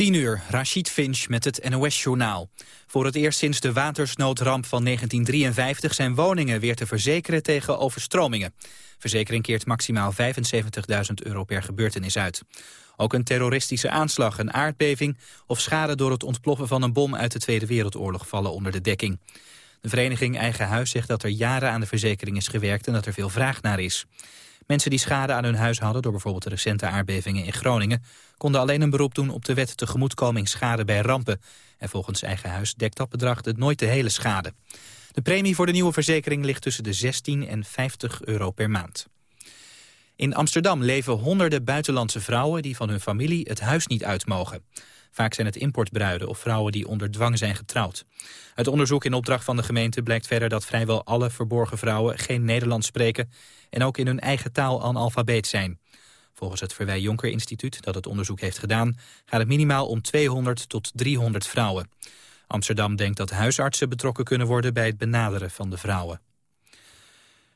10 uur, Rashid Finch met het NOS-journaal. Voor het eerst sinds de watersnoodramp van 1953 zijn woningen weer te verzekeren tegen overstromingen. Verzekering keert maximaal 75.000 euro per gebeurtenis uit. Ook een terroristische aanslag, een aardbeving of schade door het ontploffen van een bom uit de Tweede Wereldoorlog vallen onder de dekking. De vereniging Eigen Huis zegt dat er jaren aan de verzekering is gewerkt en dat er veel vraag naar is. Mensen die schade aan hun huis hadden door bijvoorbeeld de recente aardbevingen in Groningen... konden alleen een beroep doen op de wet tegemoetkoming schade bij rampen. En volgens eigen huis dekt dat bedrag het nooit de hele schade. De premie voor de nieuwe verzekering ligt tussen de 16 en 50 euro per maand. In Amsterdam leven honderden buitenlandse vrouwen die van hun familie het huis niet uit mogen. Vaak zijn het importbruiden of vrouwen die onder dwang zijn getrouwd. Uit onderzoek in opdracht van de gemeente blijkt verder dat vrijwel alle verborgen vrouwen geen Nederlands spreken en ook in hun eigen taal analfabeet zijn. Volgens het Verwij Jonker Instituut, dat het onderzoek heeft gedaan, gaat het minimaal om 200 tot 300 vrouwen. Amsterdam denkt dat huisartsen betrokken kunnen worden bij het benaderen van de vrouwen.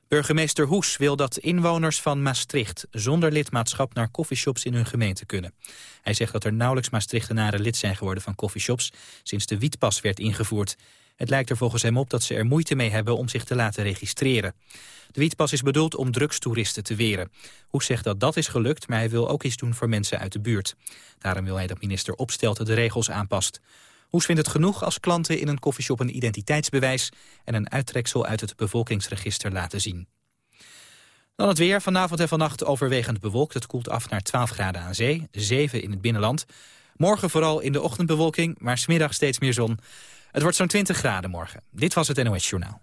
Burgemeester Hoes wil dat inwoners van Maastricht zonder lidmaatschap naar coffeeshops in hun gemeente kunnen. Hij zegt dat er nauwelijks Maastrichtenaren lid zijn geworden van coffeeshops sinds de wietpas werd ingevoerd. Het lijkt er volgens hem op dat ze er moeite mee hebben om zich te laten registreren. De wietpas is bedoeld om drugstoeristen te weren. Hoes zegt dat dat is gelukt, maar hij wil ook iets doen voor mensen uit de buurt. Daarom wil hij dat minister Opstelten de regels aanpast. Hoes vindt het genoeg als klanten in een koffieshop een identiteitsbewijs... en een uittreksel uit het bevolkingsregister laten zien. Dan het weer. Vanavond en vannacht overwegend bewolkt. Het koelt af naar 12 graden aan zee, 7 in het binnenland. Morgen vooral in de ochtendbewolking, maar smiddag steeds meer zon. Het wordt zo'n 20 graden morgen. Dit was het NOS Journaal.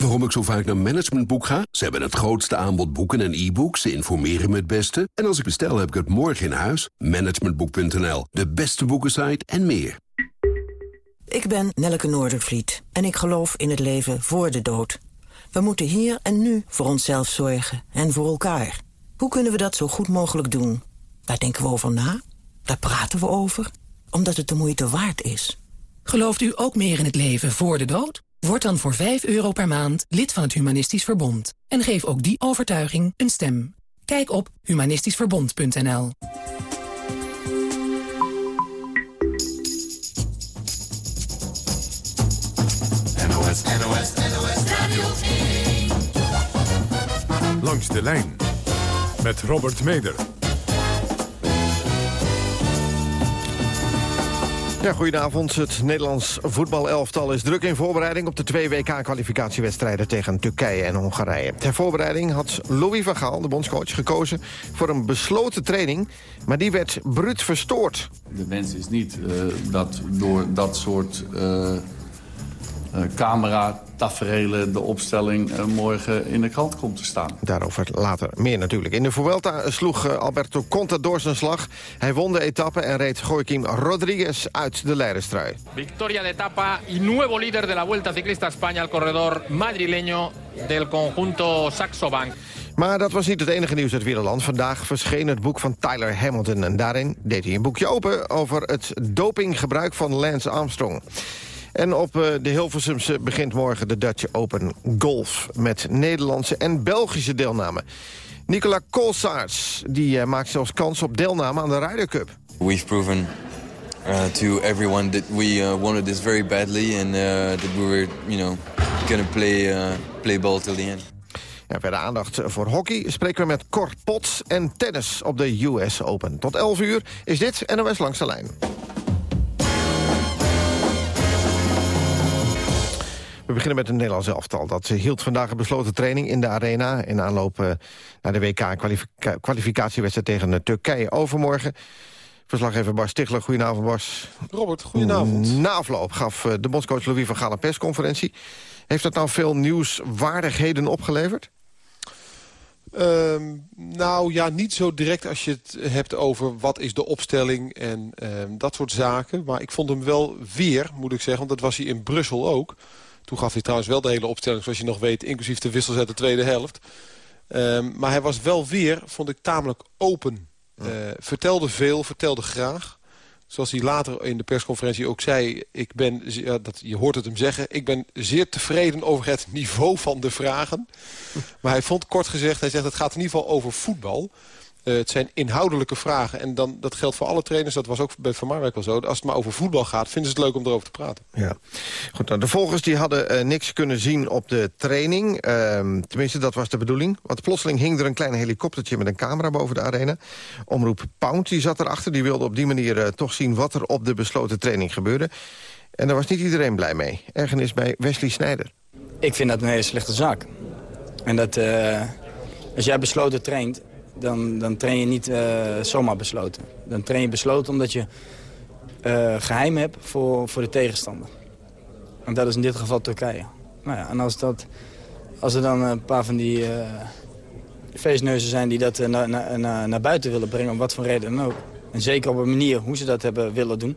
Waarom ik zo vaak naar Managementboek ga? Ze hebben het grootste aanbod boeken en e-books. Ze informeren me het beste. En als ik bestel, heb ik het morgen in huis. Managementboek.nl, de beste boekensite en meer. Ik ben Nelleke Noordervliet en ik geloof in het leven voor de dood. We moeten hier en nu voor onszelf zorgen en voor elkaar. Hoe kunnen we dat zo goed mogelijk doen? Daar denken we over na, daar praten we over, omdat het de moeite waard is. Gelooft u ook meer in het leven voor de dood? Word dan voor 5 euro per maand lid van het Humanistisch Verbond. En geef ook die overtuiging een stem. Kijk op humanistischverbond.nl NOS, NOS, NOS Radio 1. Langs de lijn met Robert Meder. Ja, goedenavond. Het Nederlands voetbalelftal is druk in voorbereiding... op de twee WK-kwalificatiewedstrijden tegen Turkije en Hongarije. Ter voorbereiding had Louis van Gaal, de bondscoach, gekozen... voor een besloten training, maar die werd bruut verstoord. De wens is niet uh, dat door dat soort... Uh, camera taferelen de opstelling uh, morgen in de krant komt te staan. Daarover later meer natuurlijk. In de Vuelta sloeg uh, Alberto Contador zijn slag. Hij won de etappe en reed Joaquim Rodriguez uit de leiderstrui. Victoria de etapa y nuevo líder de la Vuelta Ciclista España, el corredor madrileño del conjunto Saxo-Bank. Maar dat was niet het enige nieuws uit Wielerland. Vandaag verscheen het boek van Tyler Hamilton. En daarin deed hij een boekje open over het dopinggebruik van Lance Armstrong. En op eh, de Hilversumse begint morgen de Dutch Open Golf... met Nederlandse en Belgische deelname. Nicola Kolsaerts die, uh, maakt zelfs kans op deelname aan de Ryder Cup. We've proven uh, to everyone that we uh, wanted this very badly... and uh, that we were, you know, gonna play, uh, play ball till the end. Ja, verder aandacht voor hockey spreken we met Cor Potts en tennis op de US Open. Tot 11 uur is dit NOS Langs de Lijn. We beginnen met een Nederlands elftal. Dat hield vandaag een besloten training in de arena... in aanloop eh, naar de WK-kwalificatiewedstrijd tegen Turkije overmorgen. Verslaggever Bas Stichler, goedenavond Bas. Robert, goedenavond. Na afloop gaf eh, de bondscoach Louis van Gaal een persconferentie. Heeft dat nou veel nieuwswaardigheden opgeleverd? Ehm, nou ja, niet zo direct als je het hebt over wat is de opstelling en ehm, dat soort zaken. Maar ik vond hem wel weer, moet ik zeggen, want dat was hij in Brussel ook. Toen gaf hij trouwens wel de hele opstelling, zoals je nog weet, inclusief de wissels uit de tweede helft. Ehm, maar hij was wel weer, vond ik, tamelijk open. Uh, vertelde veel, vertelde graag zoals hij later in de persconferentie ook zei... Ik ben, ja, dat, je hoort het hem zeggen... ik ben zeer tevreden over het niveau van de vragen. Maar hij vond kort gezegd... hij zegt het gaat in ieder geval over voetbal. Uh, het zijn inhoudelijke vragen. En dan, dat geldt voor alle trainers. Dat was ook bij Van Marwijk wel zo. Als het maar over voetbal gaat, vinden ze het leuk om erover te praten. Ja. Goed, nou, de volgers die hadden uh, niks kunnen zien op de training. Uh, tenminste, dat was de bedoeling. Want plotseling hing er een klein helikoptertje met een camera boven de arena. Omroep Pound die zat erachter. Die wilde op die manier uh, toch zien wat er op de besloten training gebeurde. En daar was niet iedereen blij mee. Ergernis bij Wesley Snijder. Ik vind dat een hele slechte zaak. En dat als jij besloten traint dan, dan train je niet uh, zomaar besloten. Dan train je besloten omdat je uh, geheim hebt voor, voor de tegenstander. En dat is in dit geval Turkije. Nou ja, en als, dat, als er dan een paar van die uh, feestneuzen zijn die dat naar na, na, naar buiten willen brengen... om wat voor reden dan ook, en zeker op een manier hoe ze dat hebben willen doen...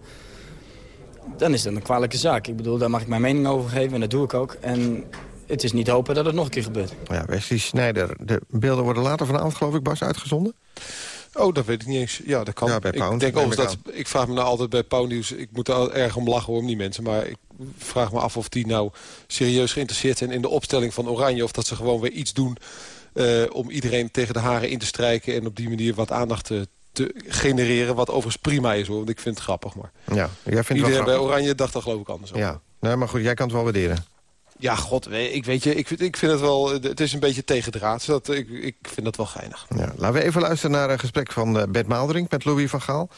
dan is dat een kwalijke zaak. Ik bedoel, daar mag ik mijn mening over geven en dat doe ik ook. En het is niet hopen dat het nog een keer gebeurt. Ja, Wesley Snijder, de beelden worden later vanavond, geloof ik, Bas, uitgezonden? Oh, dat weet ik niet eens. Ja, dat kan. Ja, bij Pound, ik denk dat ik vraag me nou altijd bij Pound News. Ik moet er erg om lachen om die mensen. Maar ik vraag me af of die nou serieus geïnteresseerd zijn in de opstelling van Oranje. Of dat ze gewoon weer iets doen uh, om iedereen tegen de haren in te strijken. En op die manier wat aandacht te, te genereren. Wat overigens prima is hoor. Want ik vind het grappig. Maar ja, jij vindt iedereen bij Oranje dacht dat geloof ik anders Ja, nee, maar goed, jij kan het wel waarderen. Ja, god, ik weet je, ik, ik vind het wel, het is een beetje tegendraad. Dat, ik, ik vind dat wel geinig. Ja, laten we even luisteren naar een gesprek van uh, Bert Maalderink met Louis van Gaal.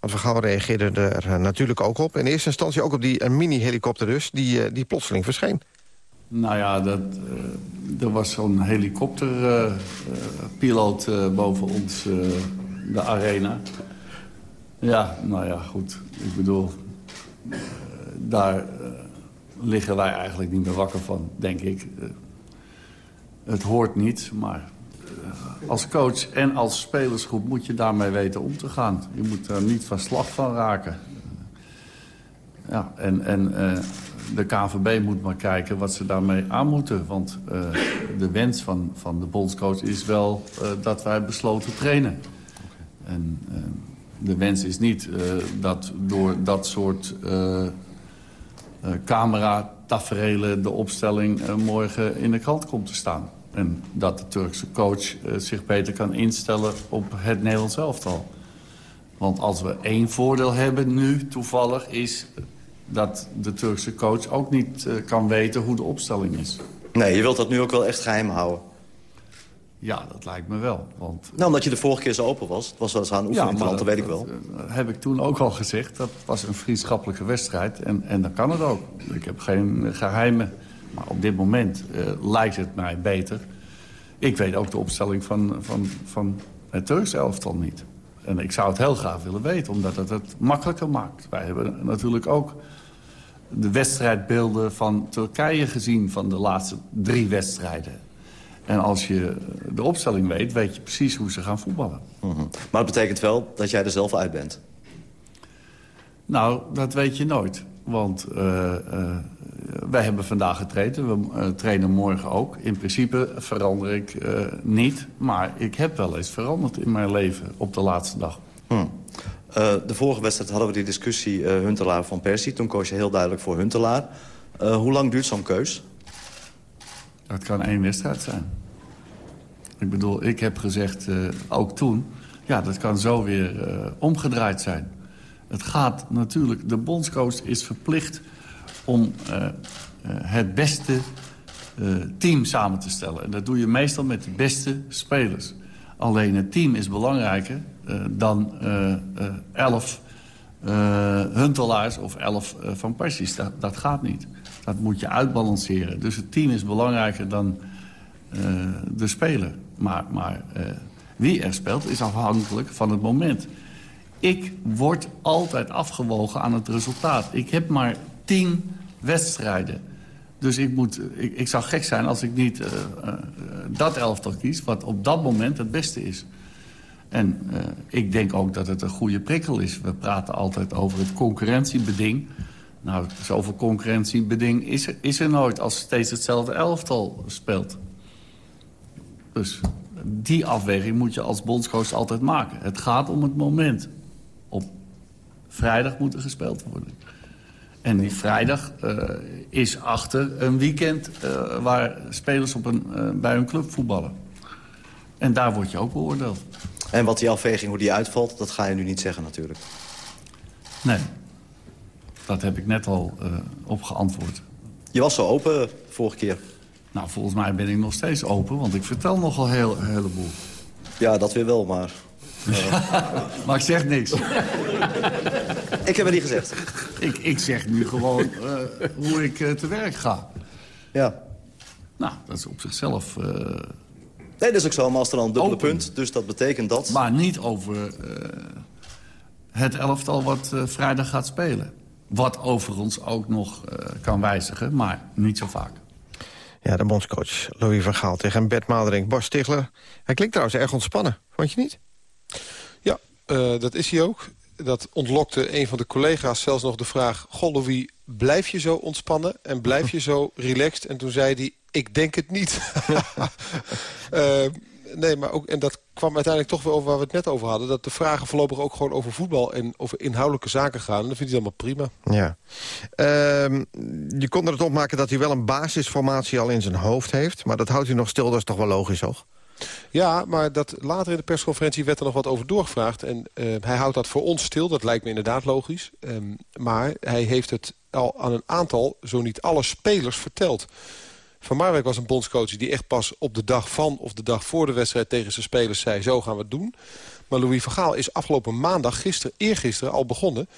Want Van Gaal reageerde er uh, natuurlijk ook op. In eerste instantie ook op die uh, mini-helikopter dus, die, uh, die plotseling verscheen. Nou ja, dat, er was zo'n helikopterpiloot boven ons, de arena. Ja, nou ja, goed. Ik bedoel, daar liggen wij eigenlijk niet meer wakker van, denk ik. Eh, het hoort niet, maar eh, als coach en als spelersgroep moet je daarmee weten om te gaan. Je moet er niet van slag van raken. Ja, en, en uh, de KVB moet maar kijken wat ze daarmee aan moeten. Want uh, de wens van, van de bondscoach is wel uh, dat wij besloten trainen. Okay. En de wens is niet dat door dat soort camera taferelen de opstelling uh, morgen in de krant komt te staan. En dat de Turkse coach uh, zich beter kan instellen op het Nederlands elftal. Want als we één voordeel hebben nu toevallig is dat de Turkse coach ook niet kan weten hoe de opstelling is. Nee, je wilt dat nu ook wel echt geheim houden. Ja, dat lijkt me wel. Want... Nou, omdat je de vorige keer zo open was. Het was wel eens aan oefening, ja, dat, weet ik wel. Dat, heb ik toen ook al gezegd. Dat was een vriendschappelijke wedstrijd. En, en dan kan het ook. Ik heb geen geheimen. Maar op dit moment uh, lijkt het mij beter. Ik weet ook de opstelling van, van, van het Turkse elftal niet. En ik zou het heel graag willen weten, omdat het het makkelijker maakt. Wij hebben natuurlijk ook de wedstrijdbeelden van Turkije gezien... van de laatste drie wedstrijden. En als je de opstelling weet, weet je precies hoe ze gaan voetballen. Mm -hmm. Maar het betekent wel dat jij er zelf uit bent? Nou, dat weet je nooit. Want uh, uh, wij hebben vandaag getraind. We uh, trainen morgen ook. In principe verander ik niet. Maar ik heb wel eens veranderd in mijn leven op de laatste dag. Hmm. de vorige wedstrijd hadden we die discussie Huntelaar van Persie. Toen koos je heel duidelijk voor Huntelaar. hoe lang duurt zo'n keus? Dat kan één wedstrijd zijn. Ik bedoel, ik heb gezegd, uh, ook toen... ja, dat kan zo weer uh, omgedraaid zijn. Het gaat natuurlijk... De bondscoach is verplicht om uh, het beste team samen te stellen. En dat doe je meestal met de beste spelers. Alleen het team is belangrijker dan elf huntelaars of elf van passies. Dat gaat niet. Dat moet je uitbalanceren. Dus het team is belangrijker dan uh, de speler. Maar, maar uh, wie er speelt is afhankelijk van het moment. Ik word altijd afgewogen aan het resultaat. Ik heb maar tien wedstrijden Dus ik, moet, ik, zou gek zijn als ik niet uh, dat elftal kies... wat op dat moment het beste is. En ik denk ook dat het een goede prikkel is. We praten altijd over het concurrentiebeding. Nou, zoveel concurrentiebeding is er, is er nooit... als steeds hetzelfde elftal speelt. Dus die afweging moet je als bondscoach altijd maken. Het gaat om het moment. Op vrijdag moet er gespeeld worden. En die vrijdag uh, is achter een weekend uh, waar spelers op een, uh, bij hun club voetballen. En daar word je ook beoordeeld. En wat die afweging, hoe die uitvalt, dat ga je nu niet zeggen natuurlijk. Nee, dat heb ik net al op geantwoord. Je was zo open vorige keer. Nou, volgens mij ben ik nog steeds open, want ik vertel nogal heel, een heleboel. Ja, dat weer wel, maar... maar ik zeg niks. ik heb het niet gezegd. Ik, ik zeg nu gewoon uh, hoe ik uh, te werk ga. Ja. Nou, dat is op zichzelf... Uh, nee, dat is ook zo, maar als er dan een dubbele open. punt. Dus dat betekent dat... Maar niet over het elftal wat vrijdag gaat spelen. Wat overigens ook nog kan wijzigen, maar niet zo vaak. Ja, de bondscoach Louis van Gaal tegen Bert Maalderink. Bas Stigler, hij klinkt trouwens erg ontspannen. Vond je niet? Ja, uh, dat is hij ook. Dat ontlokte een van de collega's zelfs nog de vraag... Goh, Louis, blijf je zo ontspannen en blijf je zo relaxed? En toen zei hij, ik denk het niet. uh, nee, maar ook, en dat kwam uiteindelijk toch weer over waar we het net over hadden... dat de vragen voorlopig ook gewoon over voetbal en over inhoudelijke zaken gaan. En dat vindt hij allemaal prima. Ja. Uh, je kon er het opmaken dat hij wel een basisformatie al in zijn hoofd heeft. Maar dat houdt hij nog stil, dat is toch wel logisch, toch? Ja, maar dat, later in de persconferentie werd er nog wat over doorgevraagd. En uh, hij houdt dat voor ons stil, dat lijkt me inderdaad logisch. Um, maar hij heeft het al aan een aantal, zo niet alle spelers verteld. Van Marwijk was een bondscoach die echt pas op de dag van... of de dag voor de wedstrijd tegen zijn spelers zei... zo gaan we het doen. Maar Louis van Gaal is afgelopen maandag, gisteren, eergisteren al begonnen...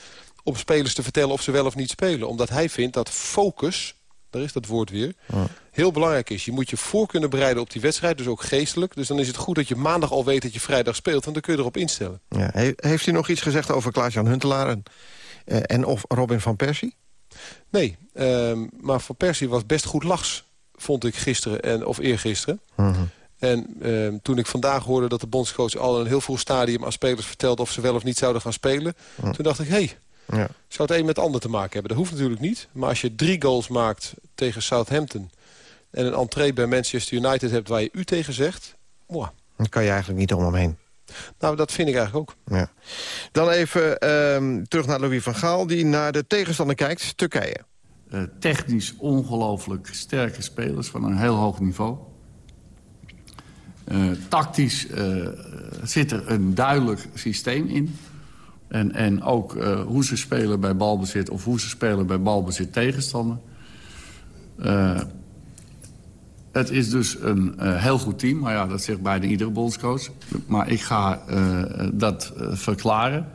om spelers te vertellen of ze wel of niet spelen. Omdat hij vindt dat focus, daar is dat woord weer... Ja. heel belangrijk is. Je moet je voor kunnen bereiden op die wedstrijd, dus ook geestelijk. Dus dan is het goed dat je maandag al weet dat je vrijdag speelt... want dan kun je erop instellen. Ja. Heeft hij nog iets gezegd over Klaas-Jan Huntelaar en, uh, en of Robin van Persie? Nee, uh, maar Van Persie was best goed lachs vond ik gisteren en, of eergisteren. -huh. En uh, toen ik vandaag hoorde dat de bondscoach al in een heel vroeg stadium aan spelers vertelde... of ze wel of niet zouden gaan spelen, -huh. toen dacht ik... hé, hey, ja. zou het een met het ander te maken hebben? Dat hoeft natuurlijk niet. Maar als je drie goals maakt tegen Southampton... en een entree bij Manchester United hebt waar je u tegen zegt... Wow. Dan kan je eigenlijk niet om hem heen. Nou, dat vind ik eigenlijk ook. Ja. Dan even uh, terug naar Louis van Gaal, die naar de tegenstander kijkt, Turkije. Uh, technisch ongelooflijk sterke spelers van een heel hoog niveau. Uh, tactisch uh, zit er een duidelijk systeem in. En, en ook hoe ze spelen bij balbezit of hoe ze spelen bij balbezit tegenstander. het is dus een heel goed team. Maar ja, dat zegt bijna iedere bondscoach. Maar ik ga dat verklaren.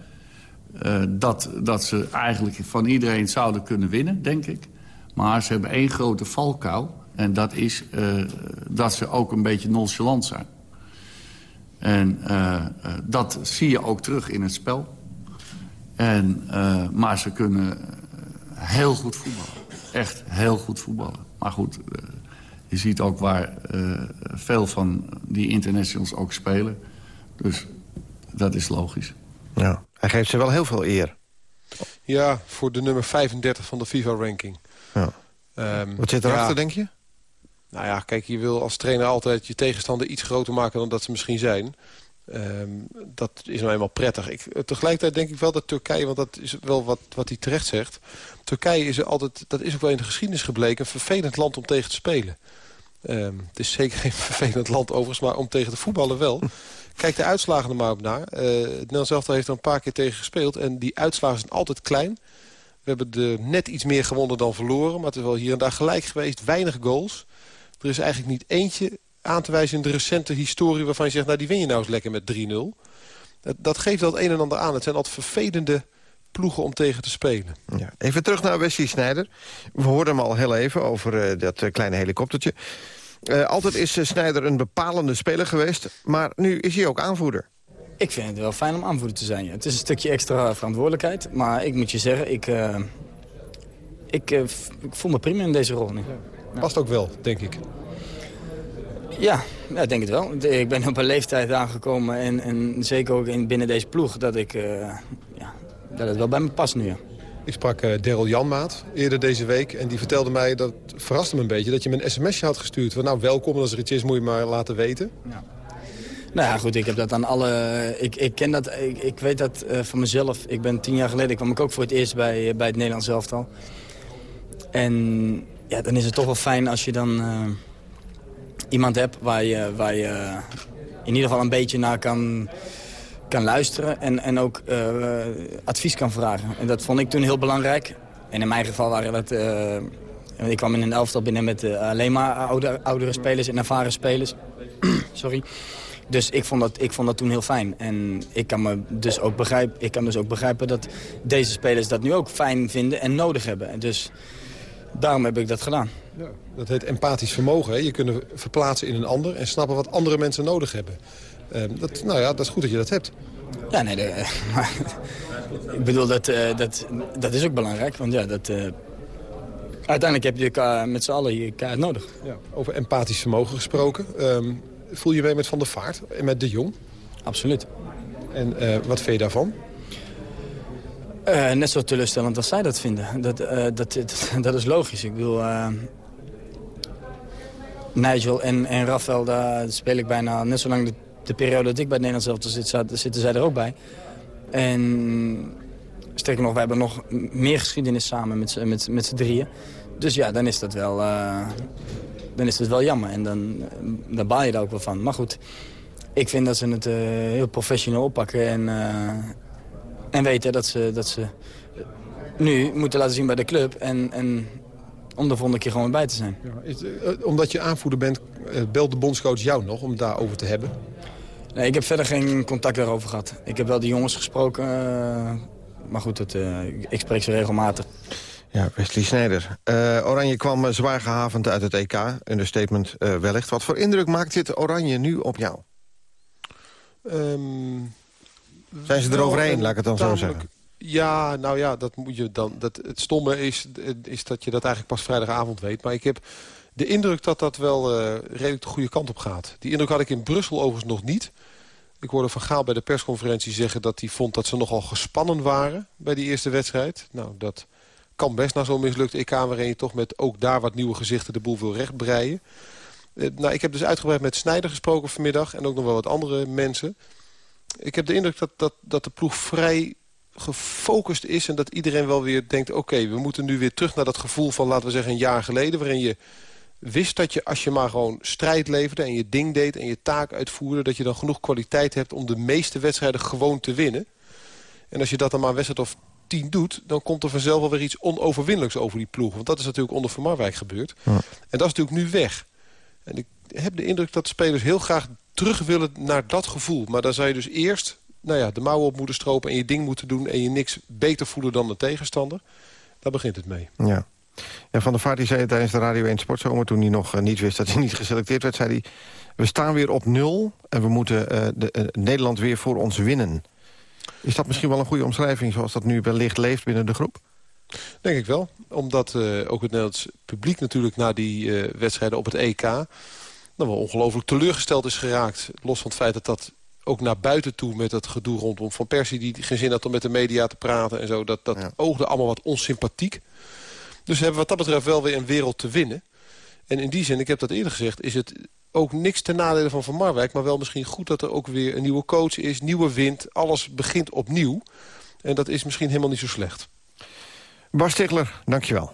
Uh, dat, dat ze eigenlijk van iedereen zouden kunnen winnen, denk ik. Maar ze hebben één grote valkuil. En dat is uh, dat ze ook een beetje nonchalant zijn. En uh, dat zie je ook terug in het spel. En, maar ze kunnen heel goed voetballen. Echt heel goed voetballen. Maar goed, je ziet ook waar veel van die internationals ook spelen. Dus dat is logisch. Ja. Hij geeft ze wel heel veel eer. Ja, voor de nummer 35 van de FIFA-ranking. Ja. Um, Wat zit erachter, ja, denk je? Nou ja, kijk, je wil als trainer altijd je tegenstander iets groter maken dan dat ze misschien zijn. Um, dat is nou eenmaal prettig. Ik, tegelijkertijd denk ik wel dat Turkije, want dat is wel wat, wat hij terecht zegt. Turkije is er altijd, dat is ook wel in de geschiedenis gebleken, een vervelend land om tegen te spelen. Um, het is zeker geen vervelend land overigens, maar om tegen te voetballen wel. Kijk de uitslagen er maar op naar. Uh, het Nederlands heeft er een paar keer tegen gespeeld. En die uitslagen zijn altijd klein. We hebben de net iets meer gewonnen dan verloren. Maar het is wel hier en daar gelijk geweest. Weinig goals. Er is eigenlijk niet eentje aan te wijzen in de recente historie... waarvan je zegt, nou die win je nou eens lekker met 3-0. Dat, dat geeft het een en ander aan. Het zijn altijd vervelende ploegen om tegen te spelen. Ja. Even terug naar Wesley Snijder. We hoorden hem al heel even over uh, dat uh, kleine helikoptertje. Uh, altijd is uh, Snijder een bepalende speler geweest, maar nu is hij ook aanvoerder. Ik vind het wel fijn om aanvoerder te zijn. Het is een stukje extra verantwoordelijkheid, maar ik moet je zeggen, ik, uh, ik, ik voel me prima in deze rol nu. Past ook wel, denk ik. Ja, ja, ik denk het wel. Ik ben op een leeftijd aangekomen en, en zeker ook in, binnen deze ploeg dat, ik, uh, ja, dat het wel bij me past nu. Ik sprak uh, Daryl Janmaat eerder deze week en die vertelde mij, dat verraste me een beetje, dat je me een sms'je had gestuurd. Van nou, welkom, als er iets is moet je maar laten weten. Ja. Nou ja, goed, ik heb dat aan alle... Ik, ik ken dat, ik, ik weet dat uh, van mezelf. Ik ben tien jaar geleden, kwam ik ook voor het eerst bij, bij het Nederlands elftal. En ja, dan is het toch wel fijn als je dan iemand hebt waar je, waar je in ieder geval een beetje naar kan, kan luisteren. En, en ook uh, advies kan vragen. En dat vond ik toen heel belangrijk. En in mijn geval waren dat... Uh, ik kwam in een elftal binnen met uh, alleen maar oude, oudere spelers en ervaren spelers. Sorry. Dus ik vond, dat, ik vond dat toen heel fijn. En ik kan, me dus ook begrijpen, ik kan dus ook begrijpen dat deze spelers dat nu ook fijn vinden en nodig hebben. En dus daarom heb ik dat gedaan. Ja, dat heet empathisch vermogen. Je kunt verplaatsen in een ander en snappen wat andere mensen nodig hebben. Uh, dat, nou ja, dat is goed dat je dat hebt. Ja, nee, de, maar, ik bedoel, dat, uh, dat, dat is ook belangrijk. Want ja, dat, uh, uiteindelijk heb je elkaar met z'n allen elkaar nodig. Ja, over empathisch vermogen gesproken. Um, voel je mee met Van der Vaart en met De Jong? Absoluut. En uh, wat vind je daarvan? Uh, net zo teleurstellend als zij dat vinden. Dat, uh, dat, dat, dat, is logisch. Ik bedoel, Nigel en, en Rafael, daar speel ik bijna net zo lang de, de periode dat ik bij het Nederlands elftal zit, zitten zij er ook bij. En sterker nog, wij hebben nog meer geschiedenis samen met, met, met z'n drieën. Dus ja, dan is dat wel, dan is dat wel jammer. En dan, dan baal je daar ook wel van. Maar goed, ik vind dat ze het heel professioneel oppakken. En, en weten dat ze, dat ze nu moeten laten zien bij de club. En, en om de volgende keer gewoon bij te zijn. Ja, is, omdat je aanvoerder bent, belt de bondscoach jou nog om het daarover te hebben? Nee, ik heb verder geen contact daarover gehad. Ik heb wel de jongens gesproken, uh, maar goed, het, ik spreek ze regelmatig. Ja, Wesley Snijder. Oranje kwam zwaar gehavend uit het EK, understatement wellicht. Wat voor indruk maakt dit Oranje nu op jou? Um... Zijn ze eroverheen, laat ik het dan zo zeggen? Ja, nou ja, dat moet je dan. Dat, het stomme is, is dat je dat eigenlijk pas vrijdagavond weet. Maar ik heb de indruk dat dat wel uh, redelijk de goede kant op gaat. Die indruk had ik in Brussel overigens nog niet. Ik hoorde Van Gaal bij de persconferentie zeggen dat hij vond dat ze nogal gespannen waren bij die eerste wedstrijd. Nou, dat kan best na zo'n mislukt EK waarin je toch met ook daar wat nieuwe gezichten de boel wil rechtbreien. Uh, nou, ik heb dus uitgebreid met Snijder gesproken vanmiddag en ook nog wel wat andere mensen ik heb de indruk dat, dat, dat de ploeg vrij gefocust is... en dat iedereen wel weer denkt... oké, we moeten nu weer terug naar dat gevoel van, laten we zeggen, een jaar geleden... waarin je wist dat je, als je maar gewoon strijd leverde... en je ding deed en je taak uitvoerde... dat je dan genoeg kwaliteit hebt om de meeste wedstrijden gewoon te winnen. En als je dat dan maar een wedstrijd of tien doet... dan komt er vanzelf wel weer iets onoverwinnelijks over die ploeg. Want dat is natuurlijk onder Van Marwijk gebeurd. Ja. En dat is natuurlijk nu weg. En ik heb de indruk dat spelers heel graag terug willen naar dat gevoel. Maar dan zou je dus eerst nou ja, de mouwen op moeten stropen... en je ding moeten doen en je niks beter voelen dan de tegenstander. Daar begint het mee. Ja. Ja, Van der Vaart die zei tijdens de Radio 1 Sportzomer... toen hij nog uh, niet wist dat hij niet geselecteerd werd... zei hij, we staan weer op nul en we moeten uh, de, uh, Nederland weer voor ons winnen. Is dat misschien wel een goede omschrijving... zoals dat nu wellicht leeft binnen de groep? Denk ik wel. Omdat ook het Nederlands publiek natuurlijk... na die wedstrijden op het EK nou, wel ongelooflijk teleurgesteld is geraakt. Los van het feit dat dat ook naar buiten toe met dat gedoe rondom Van Persie... die geen zin had om met de media te praten en zo. Dat, dat ja. oogde allemaal wat onsympathiek. Dus we hebben wat dat betreft wel weer een wereld te winnen. En in die zin, ik heb dat eerder gezegd... is het ook niks ten nadele van Van Marwijk... maar wel misschien goed dat er ook weer een nieuwe coach is, nieuwe wind. Alles begint opnieuw. En dat is misschien helemaal niet zo slecht. Bas Stigler, dankjewel.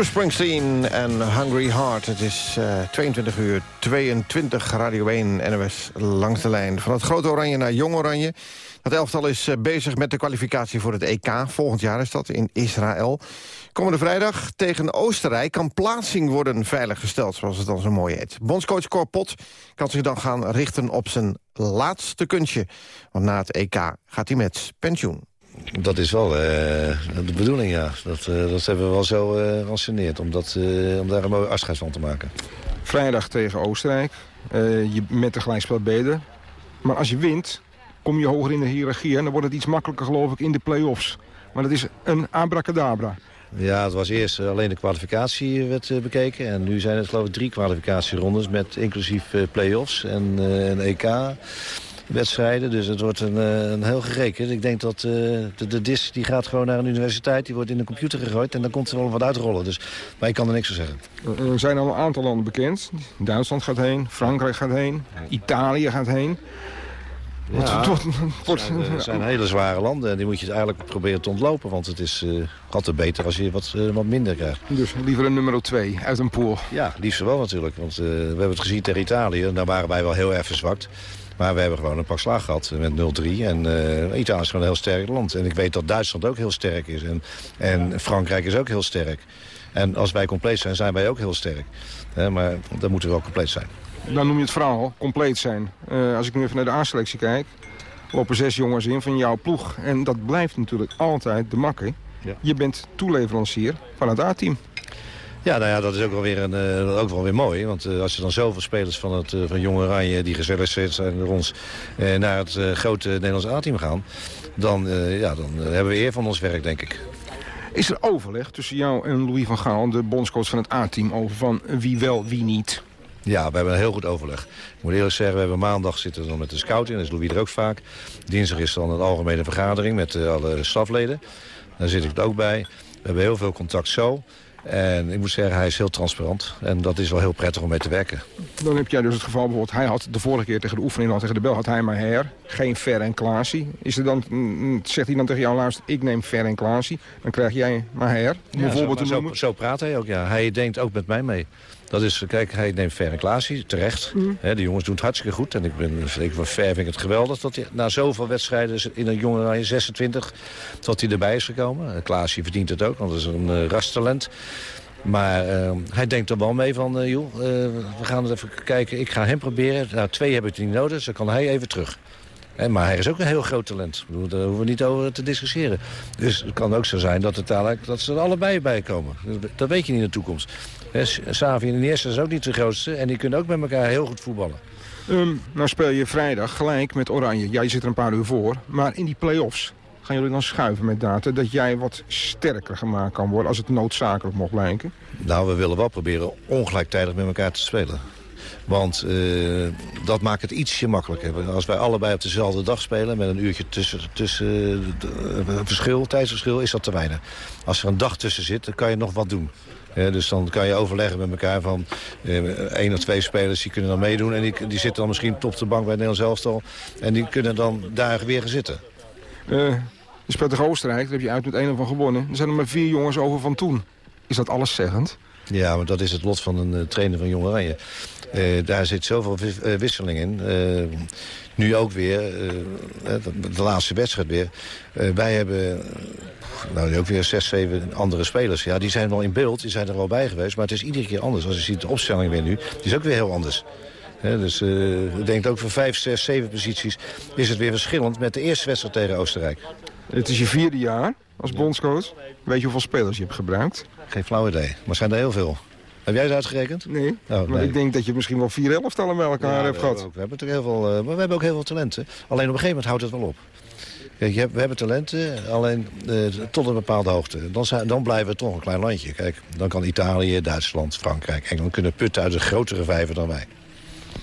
Bruce Springsteen en Hungry Heart. Het is uh, 22 uur 22 Radio 1 NOS langs de lijn. Van het Grote Oranje naar Jong Oranje. Het elftal is uh, bezig met de kwalificatie voor het EK. Volgend jaar is dat in Israël. Komende vrijdag tegen Oostenrijk kan plaatsing worden veiliggesteld... zoals het dan zo mooi heet. Bondscoach Cor Pot kan zich dan gaan richten op zijn laatste kunstje. Want na het EK gaat hij met pensioen. Dat is wel uh, de bedoeling, ja. Dat, uh, dat hebben we wel zo uh, om, dat, om daar een mooi afscheid van te maken. Vrijdag tegen Oostenrijk. je met de gelijkspel beter. Maar als je wint, kom je hoger in de hiërarchie. En dan wordt het iets makkelijker, geloof ik, in de play-offs. Maar dat is een abracadabra. Ja, het was eerst alleen de kwalificatie werd bekeken. En nu zijn het geloof ik drie kwalificatierondes met inclusief play-offs en een EK wedstrijden. Dus het wordt een, eh, een heel gereken. Ik denk dat uh, de, de dis die gaat gewoon naar een universiteit. Die wordt in de computer gegooid en dan komt er wel wat uitrollen. Dus, maar ik kan er niks van zeggen. Er zijn al een aantal landen bekend. Duitsland gaat heen, Frankrijk gaat heen, Italië gaat heen. Ja, het zijn, zijn, hele zware landen en die moet je eigenlijk proberen te ontlopen. Want het is uh, altijd beter als je wat, uh, wat minder krijgt. Dus liever een nummer 2 uit een pool? Ja, liefst wel natuurlijk. Want uh, we hebben het gezien tegen Italië. En daar waren wij wel heel erg verzwakt. Maar we hebben gewoon een pak slag gehad met 0-3. En uh, Italië is gewoon een heel sterk land. En ik weet dat Duitsland ook heel sterk is. En, en Frankrijk is ook heel sterk. En als wij compleet zijn, zijn wij ook heel sterk. maar dan moeten we wel compleet zijn. Dan noem je het verhaal, compleet zijn. Uh, als ik nu even naar de A-selectie kijk... lopen zes jongens in van jouw ploeg. En dat blijft natuurlijk altijd de makker. Ja. Je bent toeleverancier van het A-team. Ja, nou ja, dat is ook wel weer, een, uh, ook wel weer mooi. Want uh, als je dan zoveel spelers van het uh, van Jong Oranje... die geselecteerd zijn door ons naar het grote Nederlands A-team gaan... Dan, ja, dan hebben we eer van ons werk, denk ik. Is er overleg tussen jou en Louis van Gaal, de bondscoach van het A-team... over van wie wel, wie niet? Ja, we hebben een heel goed overleg. Ik moet eerlijk zeggen, we hebben maandag zitten dan met de scouting. Dat is Louis er ook vaak. Dinsdag is dan een algemene vergadering met alle stafleden. Daar zit ik ook bij. We hebben heel veel contact zo. En ik moet zeggen, hij is heel transparant. En dat is wel heel prettig om mee te werken. Dan heb jij dus het geval bijvoorbeeld... hij had de vorige keer tegen de oefening al tegen de bel... had hij maar her, geen Ver en Klaasie. Is er dan, mm, zegt hij dan tegen jou luister, ik neem Ver en Klaasie. Dan krijg jij maar her, bijvoorbeeld zo, zo, zo praat hij ook, ja. Hij denkt ook met mij mee. Dat is, kijk, hij neemt en Klaasie, terecht. Mm. de jongens doen het hartstikke goed. En ik ben zeker van Ver vind ik het geweldig dat hij na zoveel wedstrijden in een jonge 26... dat hij erbij is gekomen. Klaasie verdient het ook, want dat is een uh, rastalent. Maar uh, hij denkt er wel mee van, uh, joh, uh, we gaan het even kijken. Ik ga hem proberen. Nou, twee heb ik niet nodig, dus dan kan hij even terug. maar hij is ook een heel groot talent. Daar hoeven we niet over te discussiëren. Dus het kan ook zo zijn dat, het dat ze er allebei bij komen. Dat weet je niet in de toekomst. Savi en Iniesta is ook niet de grootste. En die kunnen ook met elkaar heel goed voetballen. Um, nou speel je vrijdag gelijk met Oranje. Jij zit er een paar uur voor. Maar in die play-offs gaan jullie dan schuiven met data... dat jij wat sterker gemaakt kan worden als het noodzakelijk mocht lijken? Nou, we willen wel proberen ongelijktijdig met elkaar te spelen. Want uh, dat maakt het ietsje makkelijker. Als wij allebei op dezelfde dag spelen... met een uurtje tussen, tussen uh, verschil, tijdsverschil, is dat te weinig. Als er een dag tussen zit, dan kan je nog wat doen. Dus dan kan je overleggen met elkaar van uh, één of twee spelers die kunnen dan meedoen. En die, die zitten dan misschien top de bank bij het Nederlands elftal. En die kunnen dan daar weer gaan zitten. Je speelt tegen Oostenrijk, daar heb je uit met 1 van gewonnen. Er zijn er maar vier jongens over van toen. Is dat alleszeggend? Ja, maar dat is het lot van een uh, trainer van Jong Oranje. Uh, daar zit zoveel uh, wisseling in. nu ook weer, de laatste wedstrijd weer. wij hebben nou, ook weer zes, zeven andere spelers. Ja, die zijn wel in beeld, die zijn er wel bij geweest. Maar het is iedere keer anders. Als je ziet de opstelling weer nu, die is ook weer heel anders dus uh, ik denk ook voor vijf, zes, zeven posities is het weer verschillend met de eerste wedstrijd tegen Oostenrijk. Het is je vierde jaar als bondscoach. Weet je hoeveel spelers je hebt gebruikt? Geen flauw idee, maar zijn er heel veel. Heb jij het uitgerekend? Nee, oh, maar ik denk dat je misschien wel vier elftallen bij elkaar hebt gehad. we, hebben heel veel, uh, maar we hebben ook heel veel talenten. Alleen op een gegeven moment houdt het wel op. Kijk, je hebt, we hebben talenten, alleen uh, tot een bepaalde hoogte. Dan, zijn, dan blijven we toch een klein landje. Kijk, dan kan Italië, Duitsland, Frankrijk, Engeland kunnen putten uit een grotere vijver dan wij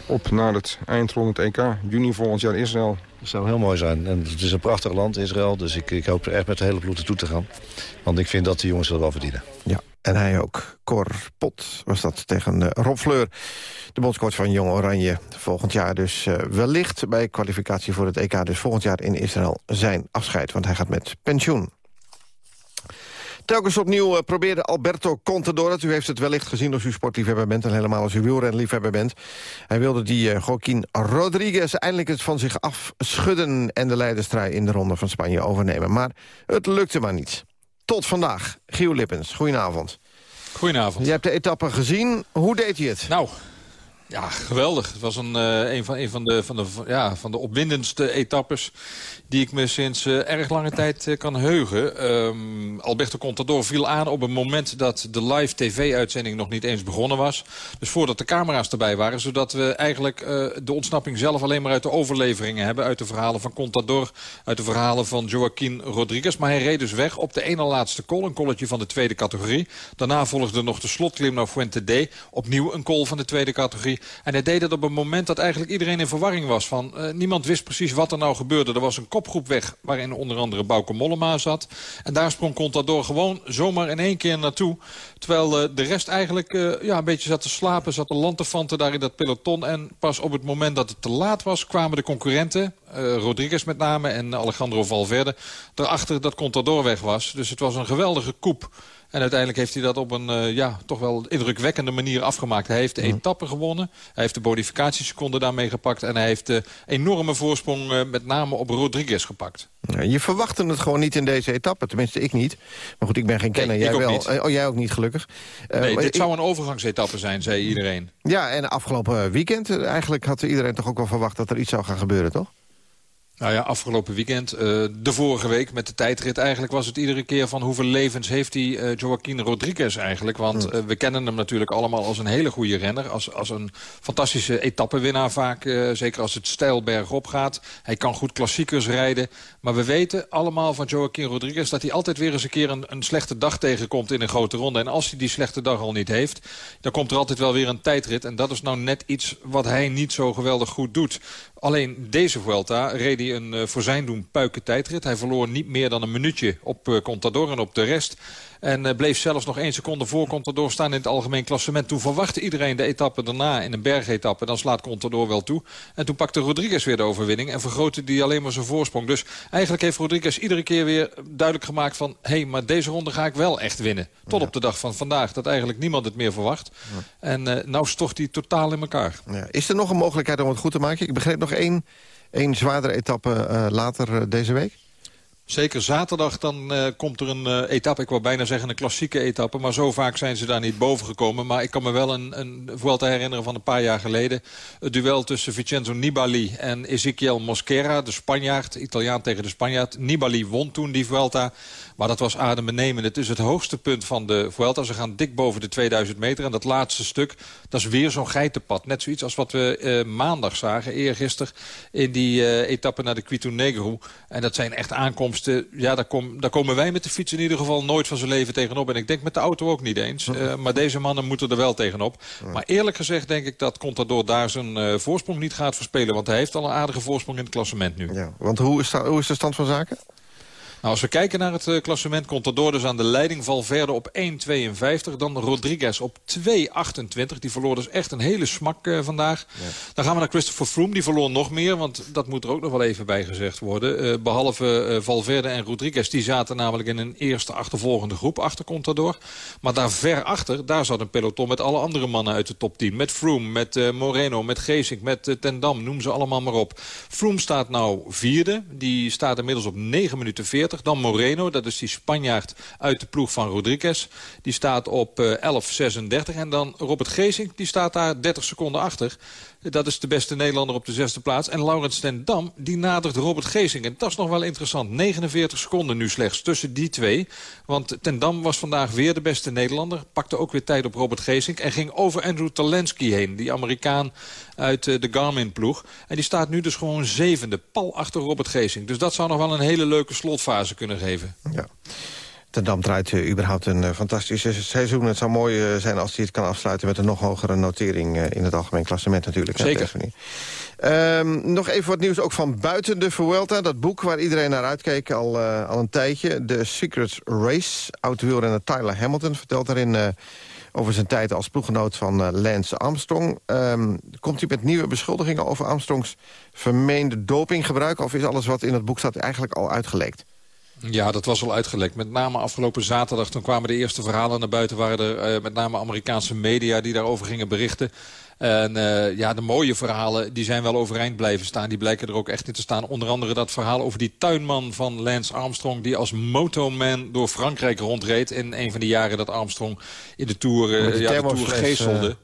op naar het eindronde het EK. Juni volgend jaar Israël. Dat zou heel mooi zijn. En het is een prachtig land, Israël. Dus ik, ik hoop er echt met de hele bloed toe te gaan. Want ik vind dat die jongens dat wel verdienen. Ja, en hij ook. Cor Pot was dat tegen uh, Rob Fleur. De bondscoach van Jong Oranje. Volgend jaar dus uh, wellicht bij kwalificatie voor het EK. Dus volgend jaar in Israël zijn afscheid. Want hij gaat met pensioen. Telkens opnieuw uh, probeerde Alberto Contador het. U heeft het wellicht gezien als u sportliefhebber bent... en helemaal als u wielrenliefhebber bent. Hij wilde die uh, Joaquin Rodriguez eindelijk het van zich afschudden... en de leiderstrijd in de Ronde van Spanje overnemen. Maar het lukte maar niet. Tot vandaag. Giel Lippens, goedenavond. Goedenavond. Je hebt de etappe gezien. Hoe deed hij het? Nou, ja, geweldig. Het was een, uh, een, van, een van, de, van, de, ja, van de opwindendste etappes die ik me sinds uh, erg lange tijd uh, kan heugen. Um, Alberto Contador viel aan op een moment dat de live tv-uitzending nog niet eens begonnen was. Dus voordat de camera's erbij waren, zodat we eigenlijk uh, de ontsnapping zelf alleen maar uit de overleveringen hebben. Uit de verhalen van Contador, uit de verhalen van Joaquin Rodriguez. Maar hij reed dus weg op de ene laatste call, een colletje van de tweede categorie. Daarna volgde nog de slotklim naar Fuente D. Opnieuw een call van de tweede categorie. En hij deed het op een moment dat eigenlijk iedereen in verwarring was. Van, niemand wist precies wat er nou gebeurde. Er was een kopgroep weg waarin onder andere Bauke Mollema zat. En daar sprong Contador gewoon zomaar in één keer naartoe. Terwijl uh, de rest eigenlijk uh, ja, een beetje zat te slapen, zat te lanterfanten daar in dat peloton. En pas op het moment dat het te laat was, kwamen de concurrenten, uh, Rodriguez met name en Alejandro Valverde, erachter dat Contador weg was. Dus het was een geweldige koep. En uiteindelijk heeft hij dat op een uh, ja, toch wel indrukwekkende manier afgemaakt. Hij heeft de etappe gewonnen. Hij heeft de bonificatieseconde daarmee gepakt. En hij heeft de enorme voorsprong uh, met name op Rodriguez gepakt. Je verwachtte het gewoon niet in deze etappe. Tenminste, ik niet. Maar goed, ik ben geen kenner. Nee, jij wel. Niet. Oh, jij ook niet, gelukkig. Uh, nee, dit zou een overgangsetappe zijn, zei iedereen. Ja, en afgelopen weekend eigenlijk had iedereen toch ook wel verwacht... dat er iets zou gaan gebeuren, toch? Nou ja, afgelopen weekend, uh, de vorige week met de tijdrit... eigenlijk was het iedere keer van hoeveel levens heeft die uh, Joaquin Rodriguez eigenlijk. Want uh, we kennen hem natuurlijk allemaal als een hele goede renner. Als, als een fantastische etappenwinnaar vaak. zeker als het steil bergop gaat. Hij kan goed klassiekers rijden. Maar we weten allemaal van Joaquin Rodriguez... dat hij altijd weer eens een keer een, een slechte dag tegenkomt in een grote ronde. En als hij die slechte dag al niet heeft... dan komt er altijd wel weer een tijdrit. En dat is nou net iets wat hij niet zo geweldig goed doet. Alleen deze Vuelta reed hij een uh, voor zijn doen puiken tijdrit. Hij verloor niet meer dan een minuutje op uh, Contador en op de rest. En uh, bleef zelfs nog één seconde voor Contador staan in het algemeen klassement. Toen verwachtte iedereen de etappe daarna in een bergetappe. Dan slaat Contador wel toe. En toen pakte Rodriguez weer de overwinning. En vergrootte die alleen maar zijn voorsprong. Dus eigenlijk heeft Rodriguez iedere keer weer duidelijk gemaakt van... hé, hey, maar deze ronde ga ik wel echt winnen. Tot ja. op de dag van vandaag. Dat eigenlijk niemand het meer verwacht. Ja. En uh, nou stort hij totaal in elkaar. Ja. Is er nog een mogelijkheid om het goed te maken? Ik begreep nog één, één zwaardere etappe uh, later uh, deze week. Zeker zaterdag dan uh, komt er een uh, etappe, ik wou bijna zeggen een klassieke etappe. Maar zo vaak zijn ze daar niet boven gekomen. Maar ik kan me wel een, een herinneren van een paar jaar geleden. Het duel tussen Vincenzo Nibali en Ezequiel Mosquera, de Spanjaard. Italiaan tegen de Spanjaard. Nibali won toen die Vuelta. Maar dat was adembenemend. Het is het hoogste punt van de Vuelta. Ze gaan dik boven de 2000 meter. En dat laatste stuk, dat is weer zo'n geitenpad. Net zoiets als wat we uh, maandag zagen, eergisteren... in die etappe naar de Quito Negro. En dat zijn echt aankomsten. Ja, daar, kom, daar komen wij met de fiets in ieder geval nooit van zijn leven tegenop. En ik denk met de auto ook niet eens. Uh, maar deze mannen moeten er wel tegenop. Maar eerlijk gezegd denk ik dat Contador daar zijn voorsprong niet gaat verspelen. Want hij heeft al een aardige voorsprong in het klassement nu. Ja, want hoe is, hoe is de stand van zaken? Nou, als we kijken naar het uh, klassement, Contador dus aan de leiding. Valverde op 1.52. Dan Rodriguez op 2.28. Die verloor dus echt een hele smak uh, vandaag. Ja. Dan gaan we naar Christopher Froome. Die verloor nog meer, want dat moet er ook nog wel even bij gezegd worden. Uh, behalve Valverde en Rodriguez. Die zaten namelijk in een eerste achtervolgende groep achter Contador. Maar daar ver achter, daar zat een peloton met alle andere mannen uit de top 10. Met Froome, met Moreno, met Geesink, met Tendam. Noem ze allemaal maar op. Froome staat nou vierde. Die staat inmiddels op 9 minuten 40. Dan Moreno, dat is die Spanjaard uit de ploeg van Rodriguez. Die staat op uh, 11.36. En dan Robert Geesink, die staat daar 30 seconden achter. Dat is de beste Nederlander op de zesde plaats. En Laurens ten Dam, die nadert Robert Geesink. En dat is nog wel interessant. 49 seconden nu slechts tussen die twee. Want ten Dam was vandaag weer de beste Nederlander. Pakte ook weer tijd op Robert Geesink. En ging over Andrew Talensky heen. Die Amerikaan uit de Garmin-ploeg. En die staat nu dus gewoon zevende. Pal achter Robert Geesink. Dus dat zou nog wel een hele leuke slotfase kunnen geven. Ja. Ten Dam draait uh, überhaupt een uh, fantastisch seizoen. Het zou mooi uh, zijn als hij het kan afsluiten met een nog hogere notering... in het algemeen klassement natuurlijk. Zeker. Um, nog even wat nieuws ook van buiten de Vuelta. Dat boek waar iedereen naar uitkeek al, al een tijdje. The Secret Race. Oud-wielrenner Tyler Hamilton vertelt daarin over zijn tijd als ploeggenoot van Lance Armstrong. Um, komt hij met nieuwe beschuldigingen over Armstrongs vermeende dopinggebruik... of is alles wat in het boek staat eigenlijk al uitgelekt? Ja, dat was al uitgelekt. Met name afgelopen zaterdag, toen kwamen de eerste verhalen naar buiten... waren er uh, met name Amerikaanse media die daarover gingen berichten. En uh, ja, de mooie verhalen die zijn wel overeind blijven staan. Die blijken er ook echt in te staan. Onder andere dat verhaal over die tuinman van Lance Armstrong... die als motoman door Frankrijk rondreed... in een van die jaren dat Armstrong in de Tour, uh, ja, de tour geestelde.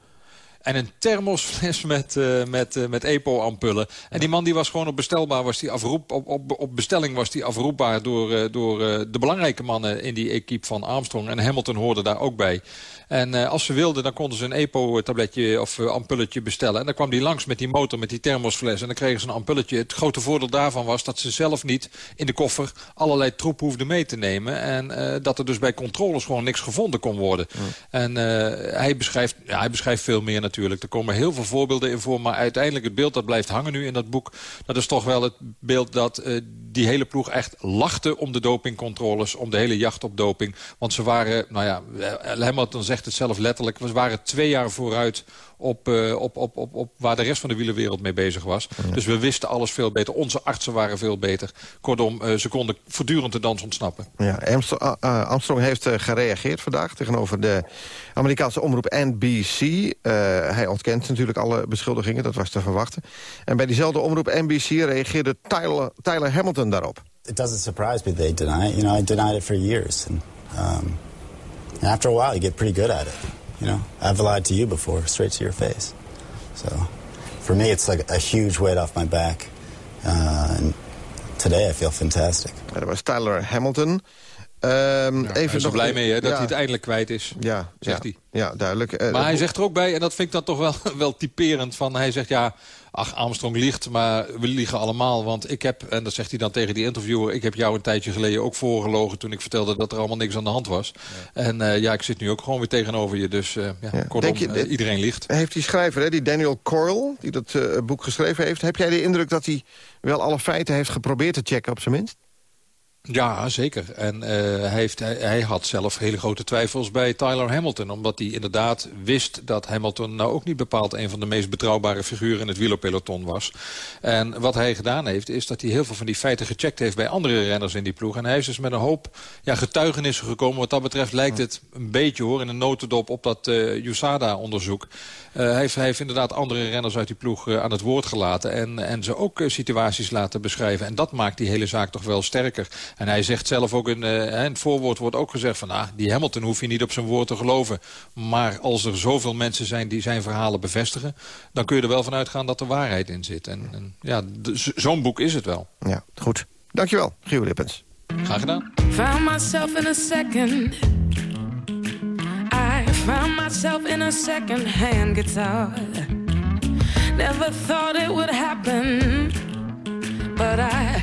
En een thermosfles met, uh, met, uh, met EPO-ampullen. En die man die was gewoon op, bestelbaar, was die afroep, op, op, op bestelling was die afroepbaar... door, uh, door de belangrijke mannen in die equipe van Armstrong. En Hamilton hoorde daar ook bij. En als ze wilden, dan konden ze een EPO-tabletje of ampulletje bestellen. En dan kwam die langs met die motor, met die thermosfles. En dan kregen ze een ampulletje. Het grote voordeel daarvan was dat ze zelf niet in de koffer allerlei troep hoefden mee te nemen. En dat er dus bij controles gewoon niks gevonden kon worden. En hij, beschrijft, ja, hij beschrijft veel meer natuurlijk. Er komen heel veel voorbeelden in voor. Maar uiteindelijk het beeld dat blijft hangen nu in dat boek... dat is toch wel het beeld dat die hele ploeg echt lachte om de dopingcontroles. Om de hele jacht op doping. Want ze waren, nou ja, Hamilton zegt het zelf letterlijk. We waren twee jaar vooruit op, uh, op, op, op, op waar de rest van de wielerwereld mee bezig was. Ja. Dus we wisten alles veel beter. Onze artsen waren veel beter. Kortom, uh, ze konden voortdurend de dans ontsnappen. Ja, Armstrong heeft gereageerd vandaag tegenover de Amerikaanse omroep NBC. hij ontkent natuurlijk alle beschuldigingen, dat was te verwachten. En bij diezelfde omroep NBC reageerde Tyler, Tyler Hamilton daarop. It doesn't surprise me they deny it. You know, I denied it for years. And, um... And after a while, you get pretty good at it. You know, I've lied to you before, straight to your face. So, for me, it's like a huge weight off my back. Uh, and today, I feel fantastic. Dat was Tyler Hamilton. Um, ja, even er blij mee hè, dat ja. hij het eindelijk kwijt is, ja, zegt ja, hij. Ja, duidelijk. Uh, maar hij zegt er ook bij, en dat vind ik dan toch wel, wel typerend... van hij zegt ja, ach, Armstrong liegt, maar we liegen allemaal. Want ik heb, en dat zegt hij dan tegen die interviewer... ik heb jou een tijdje geleden ook voorgelogen... toen ik vertelde dat er allemaal niks aan de hand was. En uh, ja, ik zit nu ook gewoon weer tegenover je. Dus uh, kortom, je, iedereen liegt. Heeft die schrijver, hè, die Daniel Coyle, die dat boek geschreven heeft... heb jij de indruk dat hij wel alle feiten heeft geprobeerd te checken op zijn minst? Ja, zeker. En uh, hij, heeft, hij, had zelf hele grote twijfels bij Tyler Hamilton. Omdat hij inderdaad wist dat Hamilton nou ook niet bepaald... een van de meest betrouwbare figuren in het wielerpeloton was. En wat hij gedaan heeft, is dat hij heel veel van die feiten gecheckt heeft... bij andere renners in die ploeg. En hij is dus met een hoop ja, getuigenissen gekomen. Wat dat betreft lijkt het een beetje hoor, in een notendop op dat uh, USADA-onderzoek. Uh, hij, heeft, hij heeft inderdaad andere renners uit die ploeg aan het woord gelaten. En, en ze ook situaties laten beschrijven. En dat maakt die hele zaak toch wel sterker. En hij zegt zelf ook, in, in het voorwoord wordt ook gezegd van... Ah, die Hamilton hoef je niet op zijn woord te geloven. Maar als er zoveel mensen zijn die zijn verhalen bevestigen... dan kun je er wel van uitgaan dat er waarheid in zit. En, en ja, zo'n boek is het wel. Ja, goed. Dankjewel, Gio Lippens. Graag gedaan. Found myself in a second... I found myself in a second-hand guitar. Never thought it would happen, but I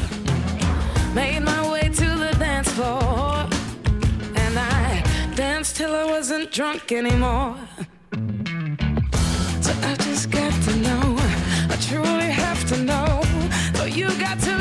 Made my way to the dance floor, and I danced till I wasn't drunk anymore. So I just got to know, I truly have to know. So you got to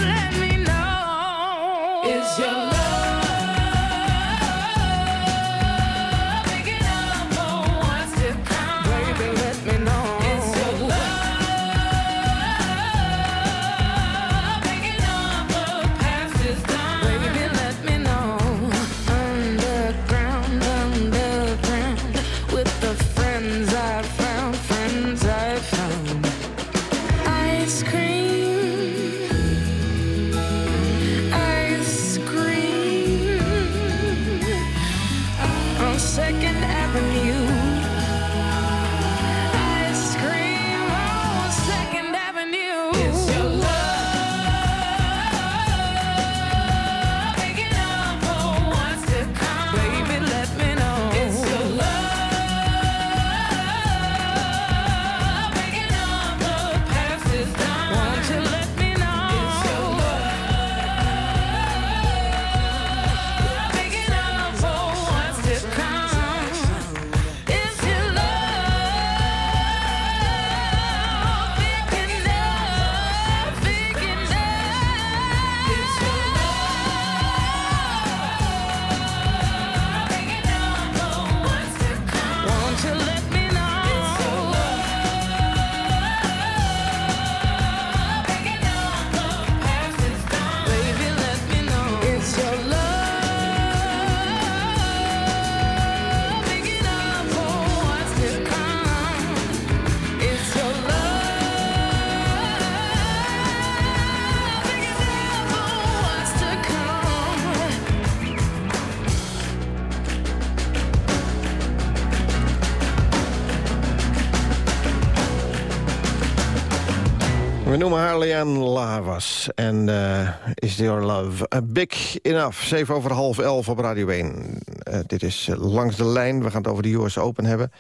noemen haar Leanne Lavas. En uh, Is Your Love a Big Enough? 7 over half elf op Radio 1. Uh, dit is uh, Langs de Lijn. We gaan het over de US Open hebben.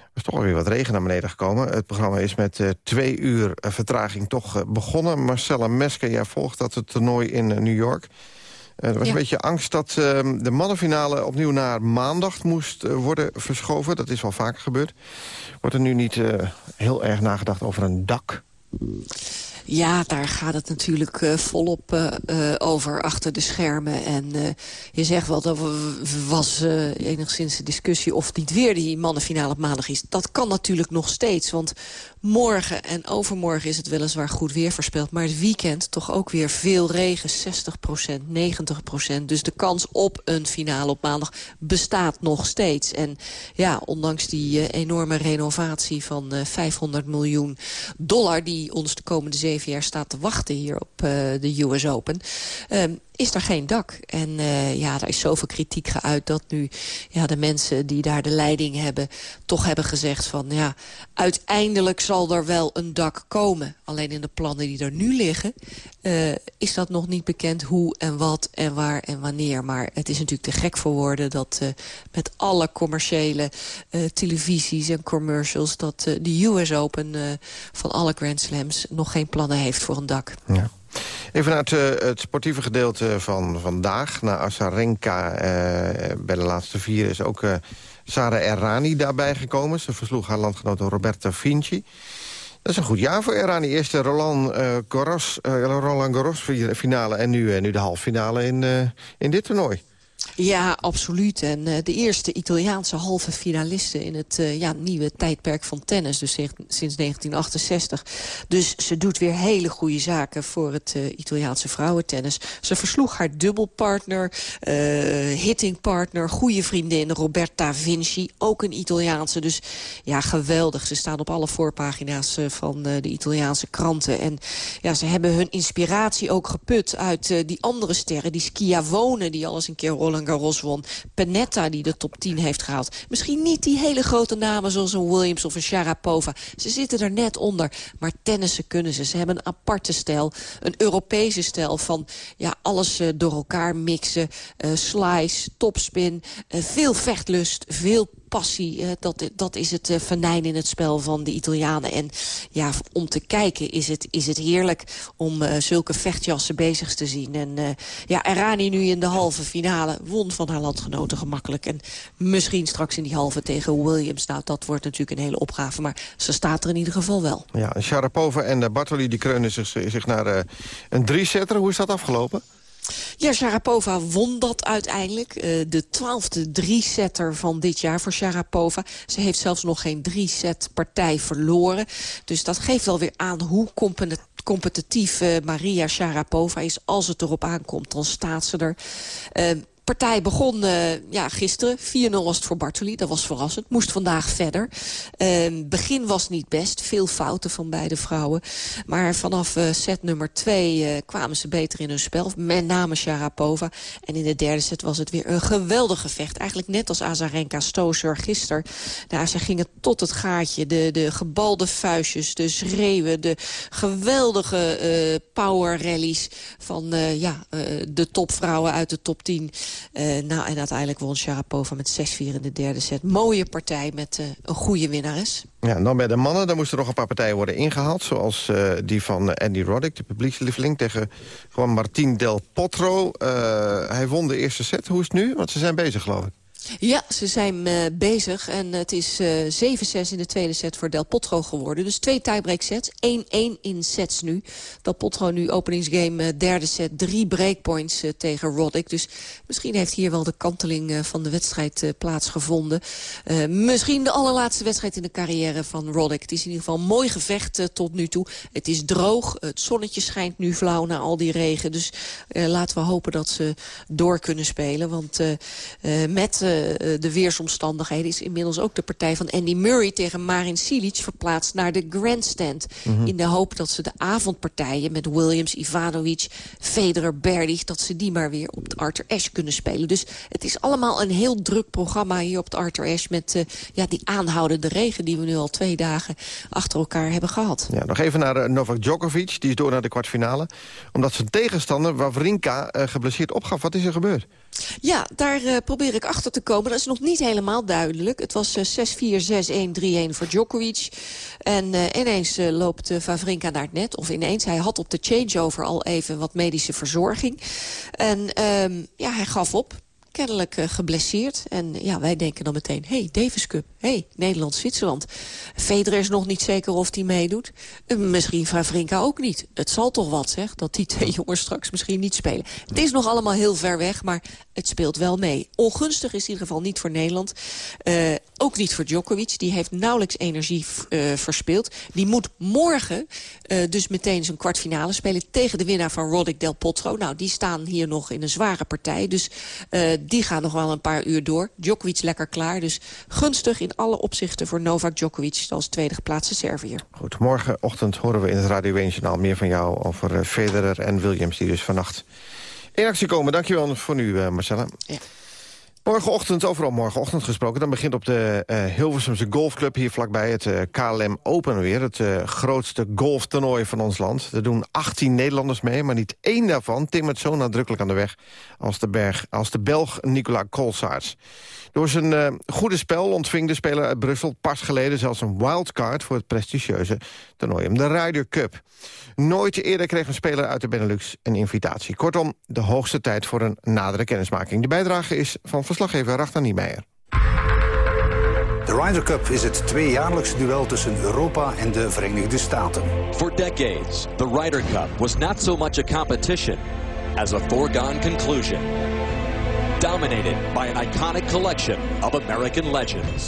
Er is toch alweer wat regen naar beneden gekomen. Het programma is met twee uur vertraging toch begonnen. Marcella Mesker, jij volgt dat het toernooi in New York. er was ja. een beetje angst dat ehm, de mannenfinale opnieuw naar maandag moest worden verschoven. Dat is wel vaker gebeurd. Wordt er nu niet heel erg nagedacht over een dak ja, daar gaat het natuurlijk uh, volop uh, uh, over achter de schermen. En je zegt wel, dat was enigszins de discussie of niet weer die mannenfinale op maandag is. Dat kan natuurlijk nog steeds, want morgen en overmorgen is het weliswaar goed weer voorspeld. Maar het weekend toch ook weer veel regen, 60% 90% Dus de kans op een finale op maandag bestaat nog steeds. En ja, ondanks die enorme renovatie van 500 miljoen dollar... die ons de komende zeven jaar staat te wachten hier op uh, de US Open... Um, is er geen dak. En uh, ja, er is zoveel kritiek geuit dat nu ja, de mensen die daar de leiding hebben... toch hebben gezegd van ja, uiteindelijk zal er wel een dak komen. Alleen in de plannen die er nu liggen... Uh, is dat nog niet bekend hoe en wat en waar en wanneer. Maar het is natuurlijk te gek voor woorden dat uh, met alle commerciële televisies en commercials... dat de US Open van alle Grand Slams nog geen plannen heeft voor een dak. Ja. Even naar het, uh, het, sportieve gedeelte van vandaag. Na Asarenka uh, bij de laatste vier is ook uh, Sarah Errani daarbij gekomen. Ze versloeg haar landgenote Roberta Vinci. Dat is een goed jaar voor Errani. Eerste Roland, Garros, Roland Garros finale en nu, nu de halve finale in, in dit toernooi. Ja, absoluut. En uh, de eerste Italiaanse halve finaliste in het uh, ja, nieuwe tijdperk van tennis. Dus sinds 1968. Dus ze doet weer hele goede zaken voor het uh, Italiaanse vrouwentennis. Ze versloeg haar dubbelpartner, hittingpartner, goede vriendin Roberta Vinci. Ook een Italiaanse. Dus ja, geweldig. Ze staan op alle voorpagina's van de Italiaanse kranten. En ja, ze hebben hun inspiratie ook geput uit die andere sterren. Die Schiavone, die alles een keer Roland Garros won. Panetta die de top 10 heeft gehaald. Misschien niet die hele grote namen zoals een Williams of een Sharapova. Ze zitten er net onder. Maar tennissen kunnen ze. Ze hebben een aparte stijl. Een Europese stijl van ja, alles uh, door elkaar mixen. Uh, slice, topspin, uh, veel vechtlust, veel passie. Uh, dat, dat is het uh, venijn in het spel van de Italianen. En ja, om te kijken is het, is het heerlijk om uh, zulke vechtjassen bezig te zien. En ja, Errani nu in de halve finale won van haar landgenoten gemakkelijk. En misschien straks in die halve tegen Williams. Nou, dat wordt natuurlijk een hele opgave. Maar ze staat er in ieder geval wel. Ja, Sharapova en Bartoli die kreunen zich, zich naar een drie-setter. Hoe is dat afgelopen? Ja, Sharapova won dat uiteindelijk. Uh, de twaalfde drie-setter van dit jaar voor Sharapova. Ze heeft zelfs nog geen drie-set partij verloren. Dus dat geeft wel weer aan hoe competitief uh, Maria Sharapova is. Als het erop aankomt, dan staat ze er. Uh, partij begon uh, ja, gisteren. 4-0 was het voor Bartoli, dat was verrassend. Moest vandaag verder. Uh, begin was niet best. Veel fouten van beide vrouwen. Maar vanaf uh, set nummer 2 kwamen ze beter in hun spel. Met name Sharapova. En in de derde set was het weer een geweldig gevecht. Eigenlijk net als Azarenka Stoser gisteren. Nou, ze gingen tot het gaatje. De, de gebalde vuistjes, de schreeuwen, de geweldige power rallies van ja, de topvrouwen uit de top 10. Uh, nou, en uiteindelijk won Sharapova met 6-4 in de derde set. Mooie partij met uh, een goede winnares. Ja, en dan bij de mannen, dan moesten nog een paar partijen worden ingehaald. Zoals uh, die van Andy Roddick, de publiekslieveling... tegen Juan Martín del Potro. hij won de eerste set. Hoe is het nu? Want ze zijn bezig, geloof ik. Ja, ze zijn uh, bezig. En het is uh, 7-6 in de tweede set voor Del Potro geworden. Dus twee tiebreak sets. 1-1 in sets nu. Del Potro nu openingsgame uh, derde set. Drie breakpoints tegen Roddick. Dus misschien heeft hier wel de kanteling van de wedstrijd plaatsgevonden. misschien de allerlaatste wedstrijd in de carrière van Roddick. Het is in ieder geval mooi gevecht tot nu toe. Het is droog. Het zonnetje schijnt nu flauw na al die regen. Dus laten we hopen dat ze door kunnen spelen. Want met de weersomstandigheden... is inmiddels ook de partij van Andy Murray tegen Marin Cilic... verplaatst naar de grandstand. Mhm. In de hoop dat ze de avondpartijen met Williams, Ivanovic, Federer, Berdych... dat ze die maar weer op het Arthur Ashe kunnen spelen. Dus het is allemaal een heel druk programma hier op het Arthur Ashe... met eh, ja, die aanhoudende regen die we nu al twee dagen achter elkaar hebben gehad. Ja, nog even naar eh, Novak Djokovic. Die is door naar de kwartfinale. Omdat zijn tegenstander Wawrinka eh, geblesseerd opgaf. Wat is er gebeurd? Ja, daar eh, probeer ik achter te komen. Dat is nog niet helemaal duidelijk. Het was eh, 6-4, 6-1, 3-1 voor Djokovic. En eh, ineens eh, loopt Wawrinka naar het net. Of ineens, hij had op de changeover al even wat medische verzorging. En ehm, ja, hij gaf op kennelijk eh, geblesseerd. En ja, wij denken dan meteen, hey, Davis Cup. hey, Nederland-Zwitserland. Federer is nog niet zeker of hij meedoet. Eh, misschien Vavrinka ook niet. Het zal toch wat, zeg, dat die twee jongens straks misschien niet spelen. Het is nog allemaal heel ver weg, maar het speelt wel mee. Ongunstig is in ieder geval niet voor Nederland. Eh, ook niet voor Djokovic. Die heeft nauwelijks energie verspeeld. Die moet morgen dus meteen zijn kwartfinale spelen... tegen de winnaar van Roddick Del Potro. Nou, die staan hier nog in een zware partij. Dus die gaan nog wel een paar uur door. Djokovic lekker klaar. Dus gunstig in alle opzichten voor Novak Djokovic... als tweede geplaatste Serviër. Goed, morgenochtend horen we in het Radio 1 Journaal meer van jou... over eh, Federer en Williams, die dus vannacht in actie komen. Dankjewel voor nu, eh, Marcella. Ja. Morgenochtend, overal morgenochtend gesproken... dan begint op de eh, Hilversumse Golfclub hier vlakbij... het eh, KLM Open weer, het eh, grootste golftoernooi van ons land. Er doen 18 Nederlanders mee, maar niet één daarvan... timmert zo nadrukkelijk aan de weg als de, berg, als de Belg Nicolas Colsaerts. Door zijn eh, goede spel ontving de speler uit Brussel pas geleden... zelfs een wildcard voor het prestigieuze toernooium, de Ryder Cup. Nooit eerder kreeg een speler uit de Benelux een invitatie. Kortom, de hoogste tijd voor een nadere kennismaking. De bijdrage is van verslaggever Rachta Niemeyer. De Ryder Cup is het tweejaarlijkse duel tussen Europa en de Verenigde Staten. For decades, the Ryder Cup was not so much a competition as a foregone conclusion. Dominated by an iconic collection of American legends.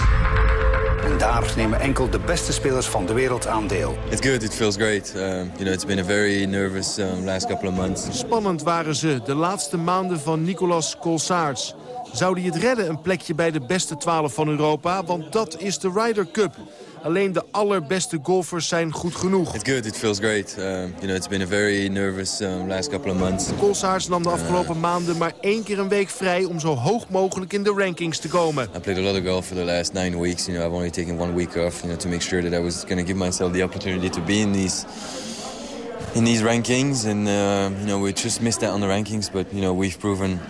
En daar nemen enkel de beste spelers van de wereld aan deel. It's good. It feels great. Um, you know, it's been a very nervous um, last couple of months. Spannend waren ze de laatste maanden van Nicolas Colsaerts. Zou hij het redden, een plekje bij de beste 12 van Europa? Want dat is de Ryder Cup. Alleen de allerbeste golfers zijn goed genoeg. It's good. It feels great. Um, you know, it's been a very nervous um, last couple of months. Colsaerts nam de afgelopen maanden maar één keer een week vrij... om zo hoog mogelijk in de rankings te komen. I played a lot of golf for the last nine weeks. You know, I've only taken one week off. You know, to make sure that I was going to give myself the opportunity to be in these in these rankings. And uh, you know, we just missed out on the rankings. But you know, we've proven.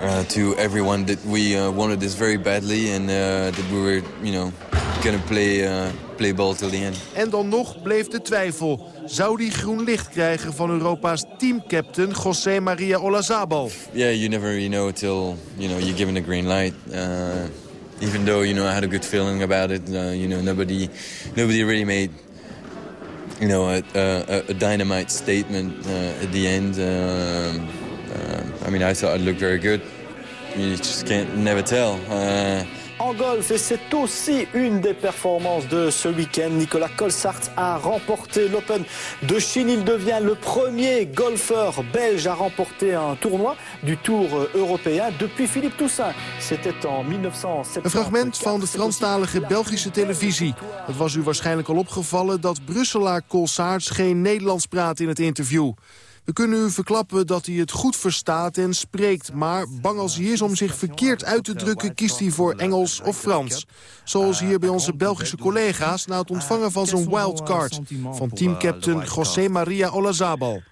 Uh, to everyone that we uh, wanted this very badly and uh, that we were, you know, gonna play uh, play ball till the end. En dan nog bleef de twijfel. Zou die groen licht krijgen van Europa's teamcaptain José Maria Olazabal? Yeah, you never really know till you know you're given the green light. Uh, even though you know I had a good feeling about it, uh, you know nobody nobody really made you know a, a, a dynamite statement uh, at the end. Um, uh, I mean, I thought it looked very good. You just can't never tell. En golf et c'est aussi une des performances de ce week-end. Nicolas Colsaerts a remporté l'Open de Chine. Il devient le premier golfeur belge à remporter un tournoi du Tour européen depuis Philippe Toussaint. C'était en 1970. Een fragment van de Franstalige Belgische televisie. Het was u waarschijnlijk al opgevallen dat Brusselaar Colsaerts geen Nederlands praat in het interview. We kunnen u verklappen dat hij het goed verstaat en spreekt... maar bang als hij is om zich verkeerd uit te drukken... kiest hij voor Engels of Frans. Zoals hier bij onze Belgische collega's... na het ontvangen van zijn wildcard... van teamcaptain José Maria Olazabal.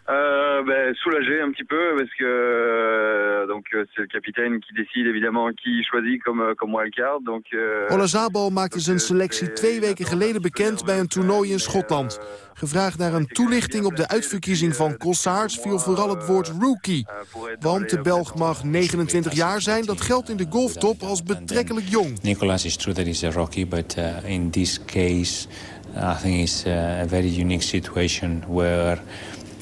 Euh, ben, soulagé un petit peu parce que euh, donc euh, c'est le capitaine qui décide évidemment qui choisit comme euh, comme wildcard donc euh, Olazabal maakte zijn selectie twee weken geleden bekend bij een toernooi in Schotland. Gevraagd naar een toelichting op de uitverkiezing van Colsaerts viel vooral het woord rookie. Want de Belg mag 29 jaar zijn, dat geldt in de golftop als betrekkelijk jong. Nicolas is true that he's a rookie, but uh, in this case I think it's uh, a very unique situation where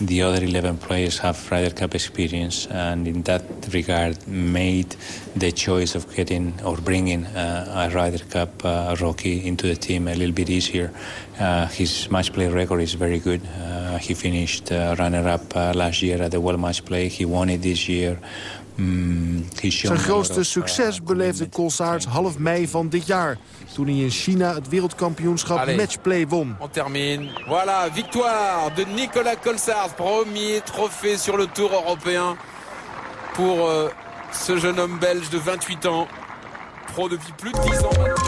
the other 11 players have Ryder Cup experience and in that regard made the choice of getting or bringing uh, a Ryder Cup uh, rookie into the team a little bit easier. Uh, his match play record is very good. Uh, he finished uh, runner-up uh, last year at the World Match Play. He won it this year. Zijn grootste succes beleefde Colsaerts half mei van dit jaar. Toen hij in China het wereldkampioenschap Allez. matchplay won. On termine. Voilà, victoire de Nicolas Colsart. Premier trophée sur le Tour européen pour euh, ce jeune homme belge de 28 ans. Pro depuis plus de 10 ans maintenant.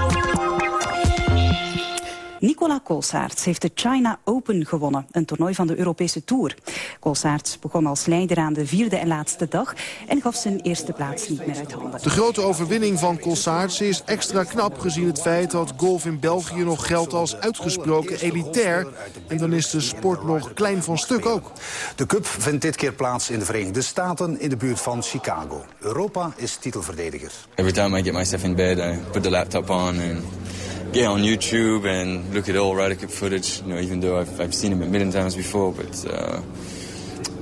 Nicola Colsaerts heeft de China Open gewonnen, een toernooi van de Europese Tour. Colsaerts begon als leider aan de vierde en laatste dag en gaf zijn eerste plaats niet meer uit handen. De grote overwinning van Colsaerts is extra knap gezien het feit dat golf in België nog geldt als uitgesproken elitair. En dan is de sport nog klein van stuk ook. De Cup vindt dit keer plaats in de Verenigde Staten in de buurt van Chicago. Europa is titelverdediger. Every time I get myself in bed, I put the laptop on and get on YouTube and look at all Cup footage. You know, even though I've, I've seen him a million times before, but uh,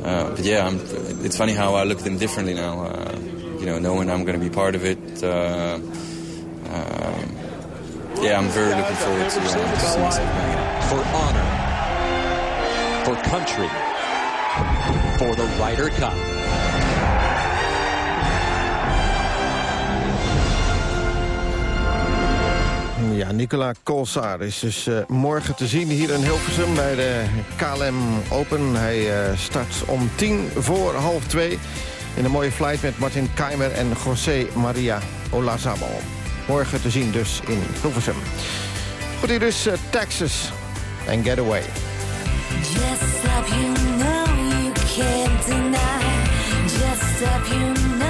uh, but yeah, I'm, it's funny how I look at them differently now. Uh, you know, knowing I'm going to be part of it. Uh, um, yeah, I'm very looking forward to, uh, to see myself playing it. For honor, for country, for the Ryder Cup. Nicola Kolsaar is dus eh, morgen te zien hier in Hilversum bij de KLM Open. Hij eh, start om tien voor half twee in een mooie flight met Martin Keimer en José Maria Olazabal. Morgen te zien dus in Hilversum. Goed, hier dus Texas en Getaway. Just you know you can't deny. Just you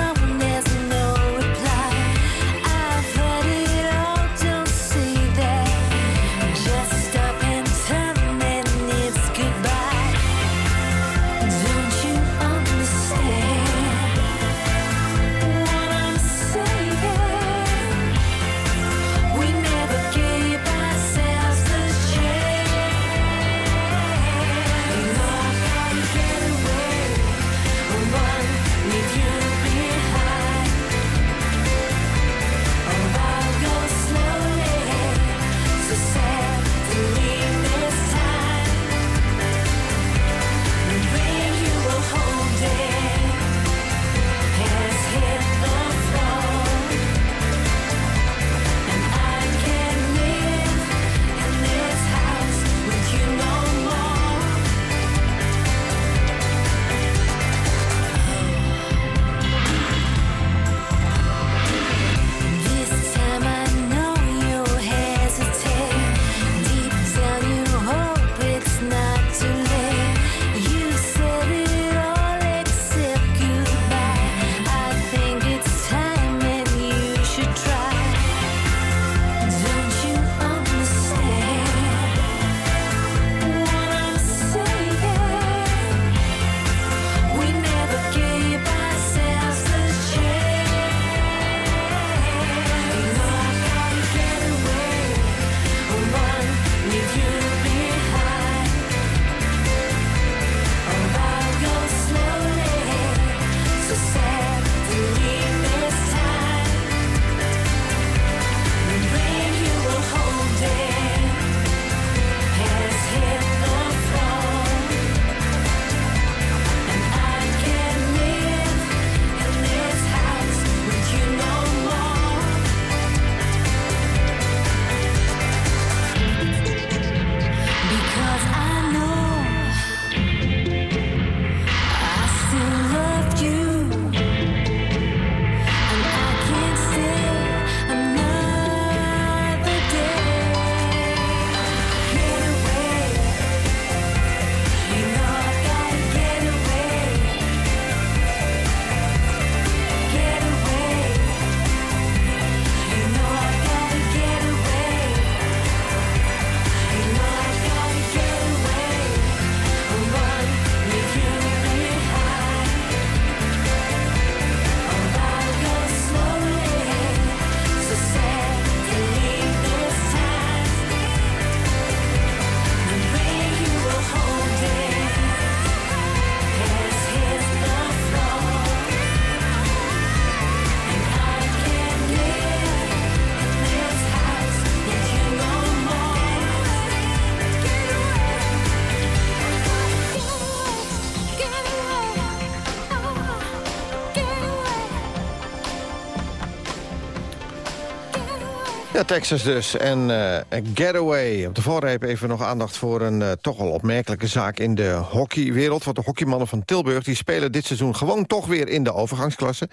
Texas dus. En eh, Getaway. Op de valreep even nog aandacht voor een eh, toch wel opmerkelijke zaak in de hockeywereld. Want de hockeymannen van Tilburg die spelen dit seizoen gewoon toch weer in de overgangsklasse.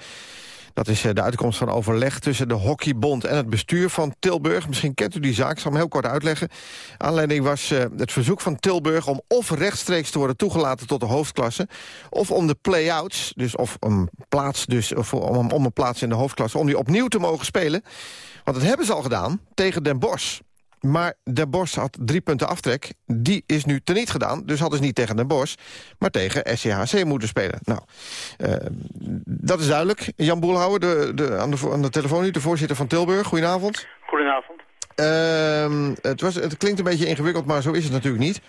Dat is eh, de uitkomst van overleg tussen de Hockeybond en het bestuur van Tilburg. Misschien kent u die zaak, ik zal hem heel kort uitleggen. Aanleiding was eh, het verzoek van Tilburg om of rechtstreeks te worden toegelaten tot de hoofdklasse... of om de play-outs, dus of een plaats, dus, of om, om een plaats in de hoofdklasse... om die opnieuw te mogen spelen. Want dat hebben ze al gedaan tegen Den Bosch. Maar Den Bosch had drie punten aftrek. Die is nu teniet gedaan. Dus hadden ze niet tegen Den Bosch, maar tegen SCHC moeten spelen. Nou, eh, dat is duidelijk. Jan Boelhouwer, de, de, aan, de, aan de telefoon nu, de voorzitter van Tilburg. Goedenavond. Goedenavond. Ehm, het, was, het klinkt een beetje ingewikkeld, maar zo is het natuurlijk niet.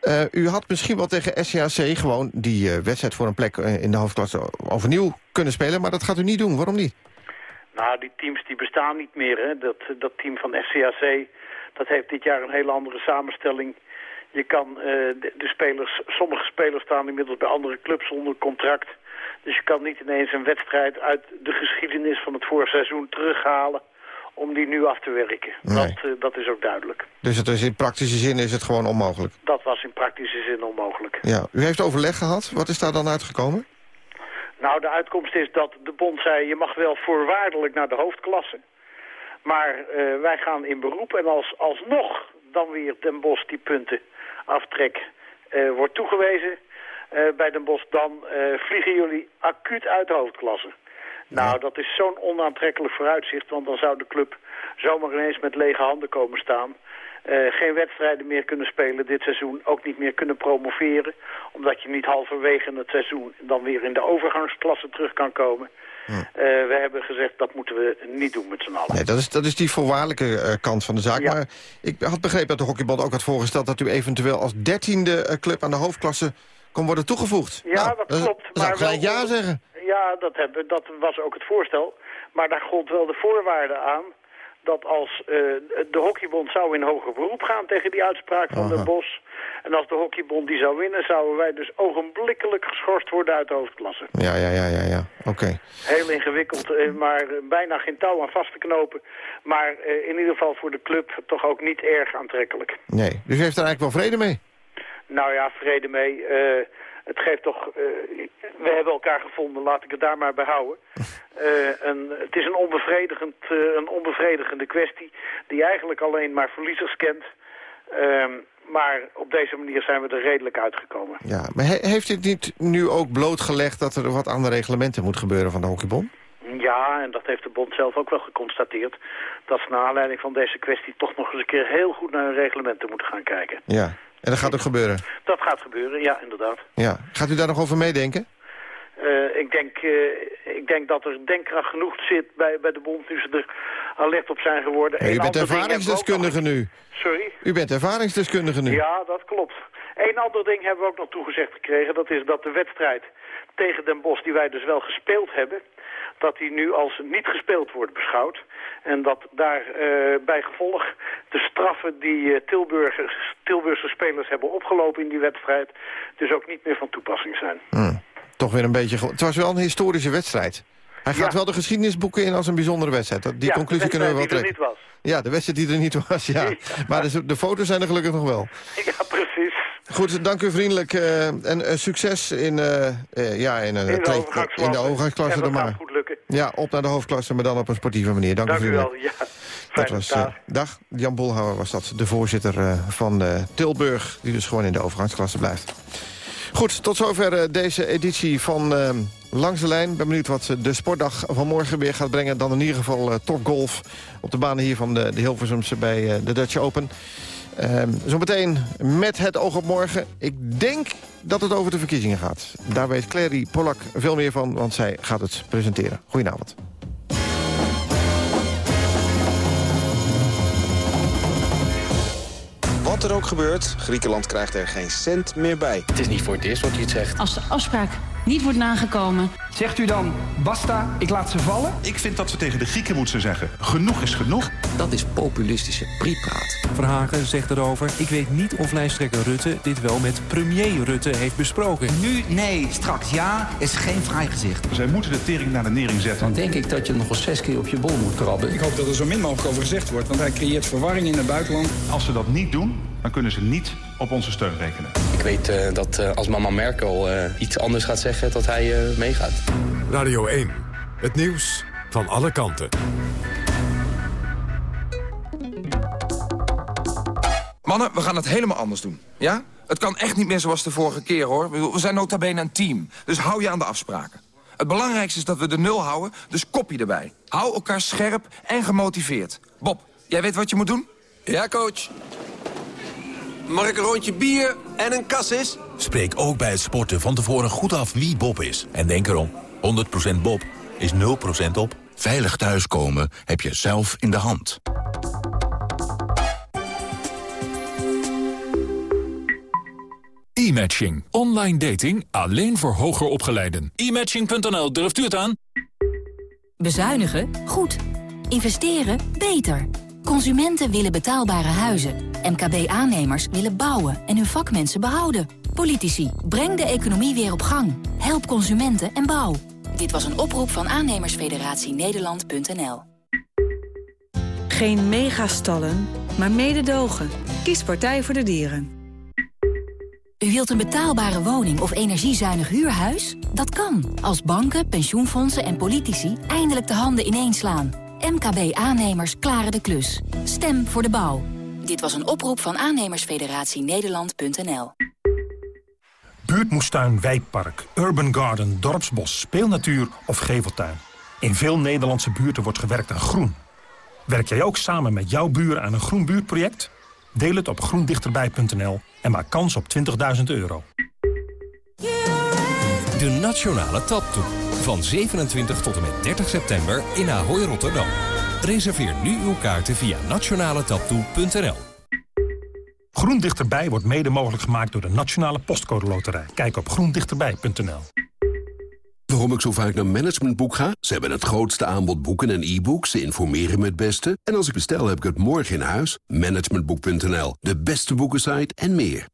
Eh, u had misschien wel tegen SCHC gewoon die eh, wedstrijd voor een plek in de hoofdklasse overnieuw kunnen spelen. Maar dat gaat u niet doen. Waarom niet? Nou, die teams die bestaan niet meer. Hè. Dat, dat team van FCAC, dat heeft dit jaar een hele andere samenstelling. Je kan eh, de, de spelers, sommige spelers staan inmiddels bij andere clubs onder contract. Dus je kan niet ineens een wedstrijd uit de geschiedenis van het voorseizoen terughalen om die nu af te werken. Nee. Dat, eh, dat is ook duidelijk. Dus het is in praktische zin is het gewoon onmogelijk. Dat was in praktische zin onmogelijk. Ja. U heeft overleg gehad. Wat is daar dan uitgekomen? Nou, de uitkomst is dat de bond zei... je mag wel voorwaardelijk naar de hoofdklasse. Maar eh, wij gaan in beroep en als alsnog dan weer Den Bosch die punten aftrek eh, wordt toegewezen eh, bij Den Bosch... dan vliegen jullie acuut uit de hoofdklasse. Nou, dat is zo'n onaantrekkelijk vooruitzicht... want dan zou de club zomaar ineens met lege handen komen staan... Geen wedstrijden meer kunnen spelen dit seizoen. Ook niet meer kunnen promoveren. Omdat je niet halverwege het seizoen dan weer in de overgangsklasse terug kan komen. Eh, we hebben gezegd dat moeten we niet doen met z'n allen. Nee, dat is, dat is die voorwaardelijke eh, kant van de zaak. Maar ik had begrepen dat de hockeybond ook had voorgesteld... dat u eventueel als dertiende eh, club aan de hoofdklasse kon worden toegevoegd. Ja, Nou, dat dan klopt. zou ik gelijk wel- ja zeggen. Ja, dat, hebben, dat was ook het voorstel. Maar daar gold wel de voorwaarde aan dat als eh, de hockeybond zou in hoger beroep gaan tegen die uitspraak van. Den Bos. En als de hockeybond die zou winnen, zouden wij dus ogenblikkelijk geschorst worden uit de hoofdklasse. Ja, ja, ja, ja, ja. Oké. Heel ingewikkeld, eh, maar eh, bijna geen touw aan vast te knopen. Maar in ieder geval voor de club toch ook niet erg aantrekkelijk. Nee, dus u heeft er eigenlijk wel vrede mee? Nou ja, vrede mee. Eh, het geeft toch... eh, we hebben elkaar gevonden, laat ik het daar maar bij houden. Eh, een, het is een, onbevredigend, eh, een onbevredigende kwestie die eigenlijk alleen maar verliezers kent. Ehm, maar op deze manier zijn we er redelijk uitgekomen. Ja, maar he- heeft dit niet nu ook blootgelegd... dat er wat aan de reglementen moet gebeuren van de hockeybond? Ja, en dat heeft de bond zelf ook wel geconstateerd. Dat ze naar aanleiding van deze kwestie toch nog eens een keer heel goed naar hun reglementen moeten gaan kijken. Ja, en dat gaat ook gebeuren. Dat gaat gebeuren, ja, inderdaad. Ja. Gaat u daar nog over meedenken? Eh, ik, denk, eh, ik denk dat er denkkracht genoeg zit bij, bij de bond nu ze er alert op zijn geworden. Ja, u bent ervaringsdeskundige nu. Sorry? U bent ervaringsdeskundige nu. Ja, dat klopt. Eén ander ding hebben we ook nog toegezegd gekregen. Dat is dat de wedstrijd tegen Den Bosch, die wij dus wel gespeeld hebben... dat die nu als niet gespeeld wordt beschouwd. En dat daar eh, bij gevolg de straffen die eh, Tilburgers, Tilburgse spelers hebben opgelopen in die wedstrijd... dus ook niet meer van toepassing zijn. Hm, Toch weer een beetje... Het was wel een historische wedstrijd. Hij gaat wel de geschiedenisboeken in als een bijzondere wedstrijd. Die Ja, conclusie kunnen we wel wedstrijd trekken. die er niet was. Ja, de wedstrijd die er niet was, ja. Maar de, de foto's zijn er gelukkig nog wel. Ja, precies. Goed, dank u vriendelijk. eh, en eh, succes in, eh, ja, in, de in de dan maar. goed lukken. Ja, op naar de hoofdklasse, maar dan op een sportieve manier. Dank, Dank u vriendelijk. wel. Ja. Dat was, dag. dag, Jan Bolhouwer was dat, de voorzitter van Tilburg... die dus gewoon in de overgangsklasse blijft. Goed, tot zover deze editie van Langs de Lijn. Ben benieuwd wat de sportdag van morgen weer gaat brengen. Dan in ieder geval topgolf op de banen hier van de, de Hilversumse bij de Dutch Open. Ehm, zometeen met het oog op morgen. Ik denk dat het over de verkiezingen gaat. Daar weet Clary Polak veel meer van, want zij gaat het presenteren. Goedenavond. Wat er ook gebeurt, Griekenland krijgt er geen cent meer bij. Het is niet voor het eerst wat je het zegt. Als de afspraak niet wordt nagekomen. Zegt u dan, basta, ik laat ze vallen? Ik vind dat we tegen de Grieken moeten zeggen, genoeg is genoeg. Dat is populistische prietpraat. Verhagen zegt erover, ik weet niet of lijsttrekker Rutte dit wel met premier Rutte heeft besproken. Nu nee, straks ja, is geen vrij gezicht. Zij moeten de tering naar de nering zetten. Dan denk ik dat je nog eens zes keer op je bol moet krabben. Ik hoop dat er zo min mogelijk over gezegd wordt, want hij creëert verwarring in het buitenland. Als ze dat niet doen, dan kunnen ze niet op onze steun rekenen. Ik weet uh, dat uh, als mama Merkel uh, iets anders gaat zeggen, dat hij meegaat. Radio 1, het nieuws van alle kanten. Mannen, we gaan het helemaal anders doen. Ja? Het kan echt niet meer zoals de vorige keer, hoor. We zijn nota bene een team, dus hou je aan de afspraken. Het belangrijkste is dat we de nul houden, dus kopje erbij. Hou elkaar scherp en gemotiveerd. Bob, jij weet wat je moet doen? Ja, coach. Mag ik een rondje bier en een kassis? Spreek ook bij het sporten van tevoren goed af wie Bob is. En denk erom, 100% Bob is 0% op. Veilig thuiskomen heb je zelf in de hand. E-matching. Online dating alleen voor hoger opgeleiden. E-matching.nl, durft u het aan? Bezuinigen? Goed. Investeren? Beter. Consumenten willen betaalbare huizen. MKB-aannemers willen bouwen en hun vakmensen behouden. Politici, breng de economie weer op gang. Help consumenten en bouw. Dit was een oproep van aannemersfederatie Nederland.nl. Geen megastallen, maar mededogen. Kies Partij voor de Dieren. U wilt een betaalbare woning of energiezuinig huurhuis? Dat kan, als banken, pensioenfondsen en politici eindelijk de handen ineenslaan. MKB-aannemers klaren de klus. Stem voor de bouw. Dit was een oproep van aannemersfederatie Nederland.nl. Buurtmoestuin, wijkpark, urban garden, dorpsbos, speelnatuur of geveltuin. In veel Nederlandse buurten wordt gewerkt aan groen. Werk jij ook samen met jouw buren aan een groen buurtproject? Deel het op groendichterbij.nl en maak kans op 20.000 euro. De Nationale Taptoe. Van 27 tot en met 30 september in Ahoy Rotterdam. Reserveer nu uw kaarten via nationaletaptoe.nl. Groen Dichterbij wordt mede mogelijk gemaakt door de Nationale Postcode Loterij. Kijk op groendichterbij.nl. Waarom ik zo vaak naar Managementboek ga? Ze hebben het grootste aanbod boeken en e-books. Ze informeren me het beste. En als ik bestel, heb ik het morgen in huis. Managementboek.nl, de beste boekensite en meer.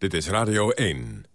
Dit is Radio 1.